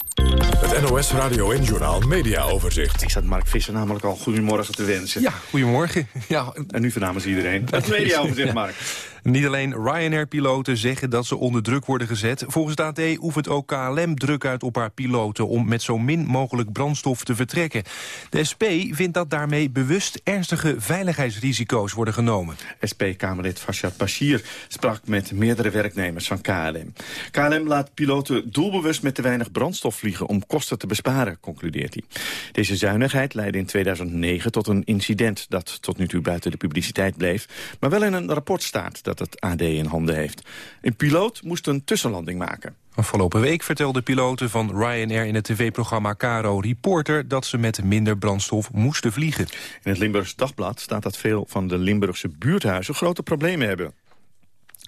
Het NOS Radio en Journaal Media Overzicht. Ik zat Mark Visser namelijk al goedemorgen te wensen. Ja, goedemorgen. [LAUGHS] Ja, En nu namens iedereen. Het [LAUGHS] media overzicht, Mark. Niet alleen Ryanair-piloten zeggen dat ze onder druk worden gezet. Volgens het AD oefent ook KLM druk uit op haar piloten... om met zo min mogelijk brandstof te vertrekken. De SP vindt dat daarmee bewust ernstige veiligheidsrisico's worden genomen. SP-Kamerlid Farshad Bashir sprak met meerdere werknemers van KLM. KLM laat piloten doelbewust met te weinig brandstof vliegen... om kosten te besparen, concludeert hij. Deze zuinigheid leidde in 2009 tot een incident... dat tot nu toe buiten de publiciteit bleef... maar wel in een rapport staat dat het AD in handen heeft. Een piloot moest een tussenlanding maken. Afgelopen week vertelden piloten van Ryanair in het tv-programma Caro Reporter... dat ze met minder brandstof moesten vliegen. In het Limburgs Dagblad staat dat veel van de Limburgse buurthuizen grote problemen hebben.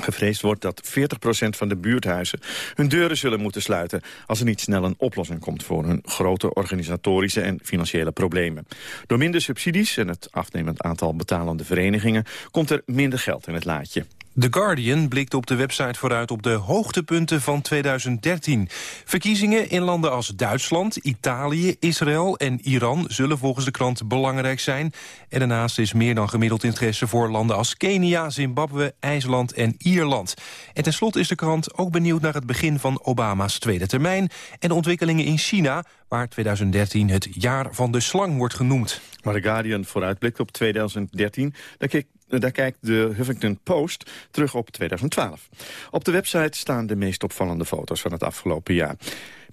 Gevreesd wordt dat 40% van de buurthuizen hun deuren zullen moeten sluiten... als er niet snel een oplossing komt voor hun grote organisatorische en financiële problemen. Door minder subsidies en het afnemend aantal betalende verenigingen... komt er minder geld in het laadje. The Guardian blikt op de website vooruit op de hoogtepunten van 2013. Verkiezingen in landen als Duitsland, Italië, Israël en Iran... zullen volgens de krant belangrijk zijn. En daarnaast is meer dan gemiddeld interesse voor landen als Kenia, Zimbabwe, IJsland en Ierland. En tenslotte is de krant ook benieuwd naar het begin van Obama's tweede termijn... en de ontwikkelingen in China, waar 2013 het jaar van de slang wordt genoemd. Maar The Guardian vooruitblikt op 2013... daar kijkt daar kijkt de Huffington Post terug op 2012. Op de website staan de meest opvallende foto's van het afgelopen jaar.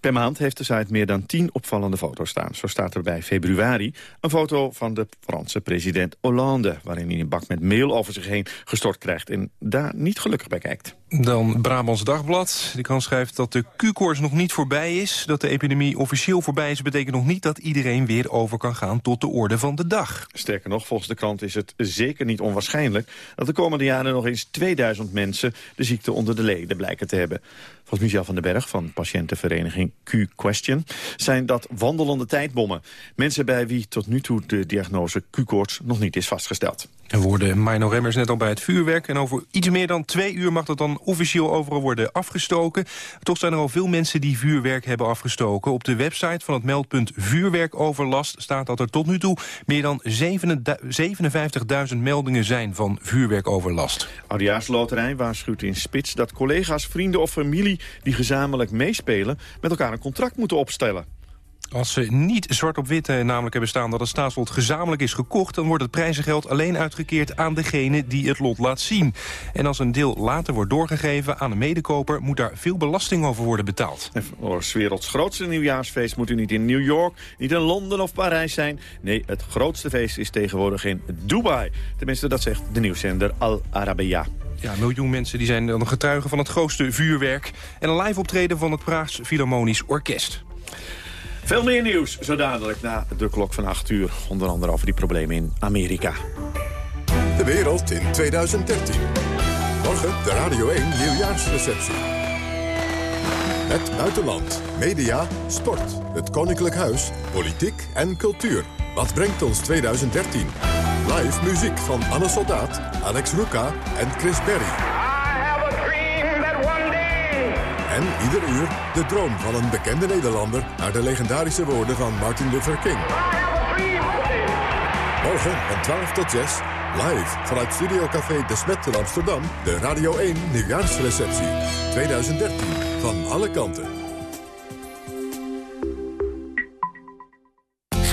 Per maand heeft de site meer dan 10 opvallende foto's staan. Zo staat er bij februari een foto van de Franse president Hollande... waarin hij een bak met mail over zich heen gestort krijgt... en daar niet gelukkig bij kijkt. Dan Brabants Dagblad. Die krant schrijft dat de Q-koorts nog niet voorbij is. Dat de epidemie officieel voorbij is... betekent nog niet dat iedereen weer over kan gaan tot de orde van de dag. Sterker nog, volgens de krant is het zeker niet onwaarschijnlijk... dat de komende jaren nog eens 2000 mensen de ziekte onder de leden blijken te hebben. Volgens Michel van den Berg van patiëntenvereniging Q-Question... zijn dat wandelende tijdbommen. Mensen bij wie tot nu toe de diagnose Q-koorts nog niet is vastgesteld. Er worden Mino Remmers net al bij het vuurwerk... en over iets meer dan twee uur mag dat dan officieel overal worden afgestoken. Toch zijn er al veel mensen die vuurwerk hebben afgestoken. Op de website van het meldpunt Vuurwerkoverlast staat dat er tot nu toe... meer dan 57.000 meldingen zijn van vuurwerkoverlast. Oudejaarsloterij waarschuwt in Spits dat collega's, vrienden of familie... die gezamenlijk meespelen met elkaar een contract moeten opstellen. Als ze niet zwart op wit eh, namelijk hebben staan dat het staatslot gezamenlijk is gekocht... dan wordt het prijzengeld alleen uitgekeerd aan degene die het lot laat zien. En als een deel later wordt doorgegeven aan een medekoper... moet daar veel belasting over worden betaald. En voor het werelds grootste nieuwjaarsfeest moet u niet in New York, niet in Londen of Parijs zijn. Nee, het grootste feest is tegenwoordig in Dubai. Tenminste, dat zegt de nieuwszender Al Arabiya. Ja, een miljoen mensen die zijn dan getuigen van het grootste vuurwerk... en een live optreden van het Praags Philharmonisch Orkest. Veel meer nieuws, zo dadelijk na de klok van 8 uur. Onder andere over die problemen in Amerika. De wereld in 2013. Morgen de Radio 1 nieuwjaarsreceptie. Het buitenland, media, sport, het koninklijk huis, politiek en cultuur. Wat brengt ons 2013? Live muziek van Anne Soldaat, Alex Luca en Chris Berry. En ieder uur de droom van een bekende Nederlander... naar de legendarische woorden van Martin Luther King. Morgen van 12 tot 6, live vanuit Studio Café De Smet in Amsterdam... de Radio 1 Nieuwjaarsreceptie 2013. Van alle kanten.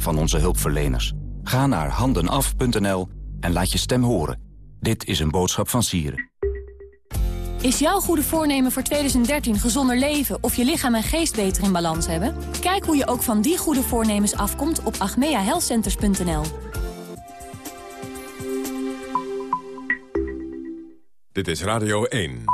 van onze hulpverleners. Ga naar handenaf.nl en laat je stem horen. Dit is een boodschap van Sieren. Is jouw goede voornemen voor 2013 gezonder leven of je lichaam en geest beter in balans hebben? Kijk hoe je ook van die goede voornemens afkomt op agmeahealthcenters.nl. Dit is Radio 1.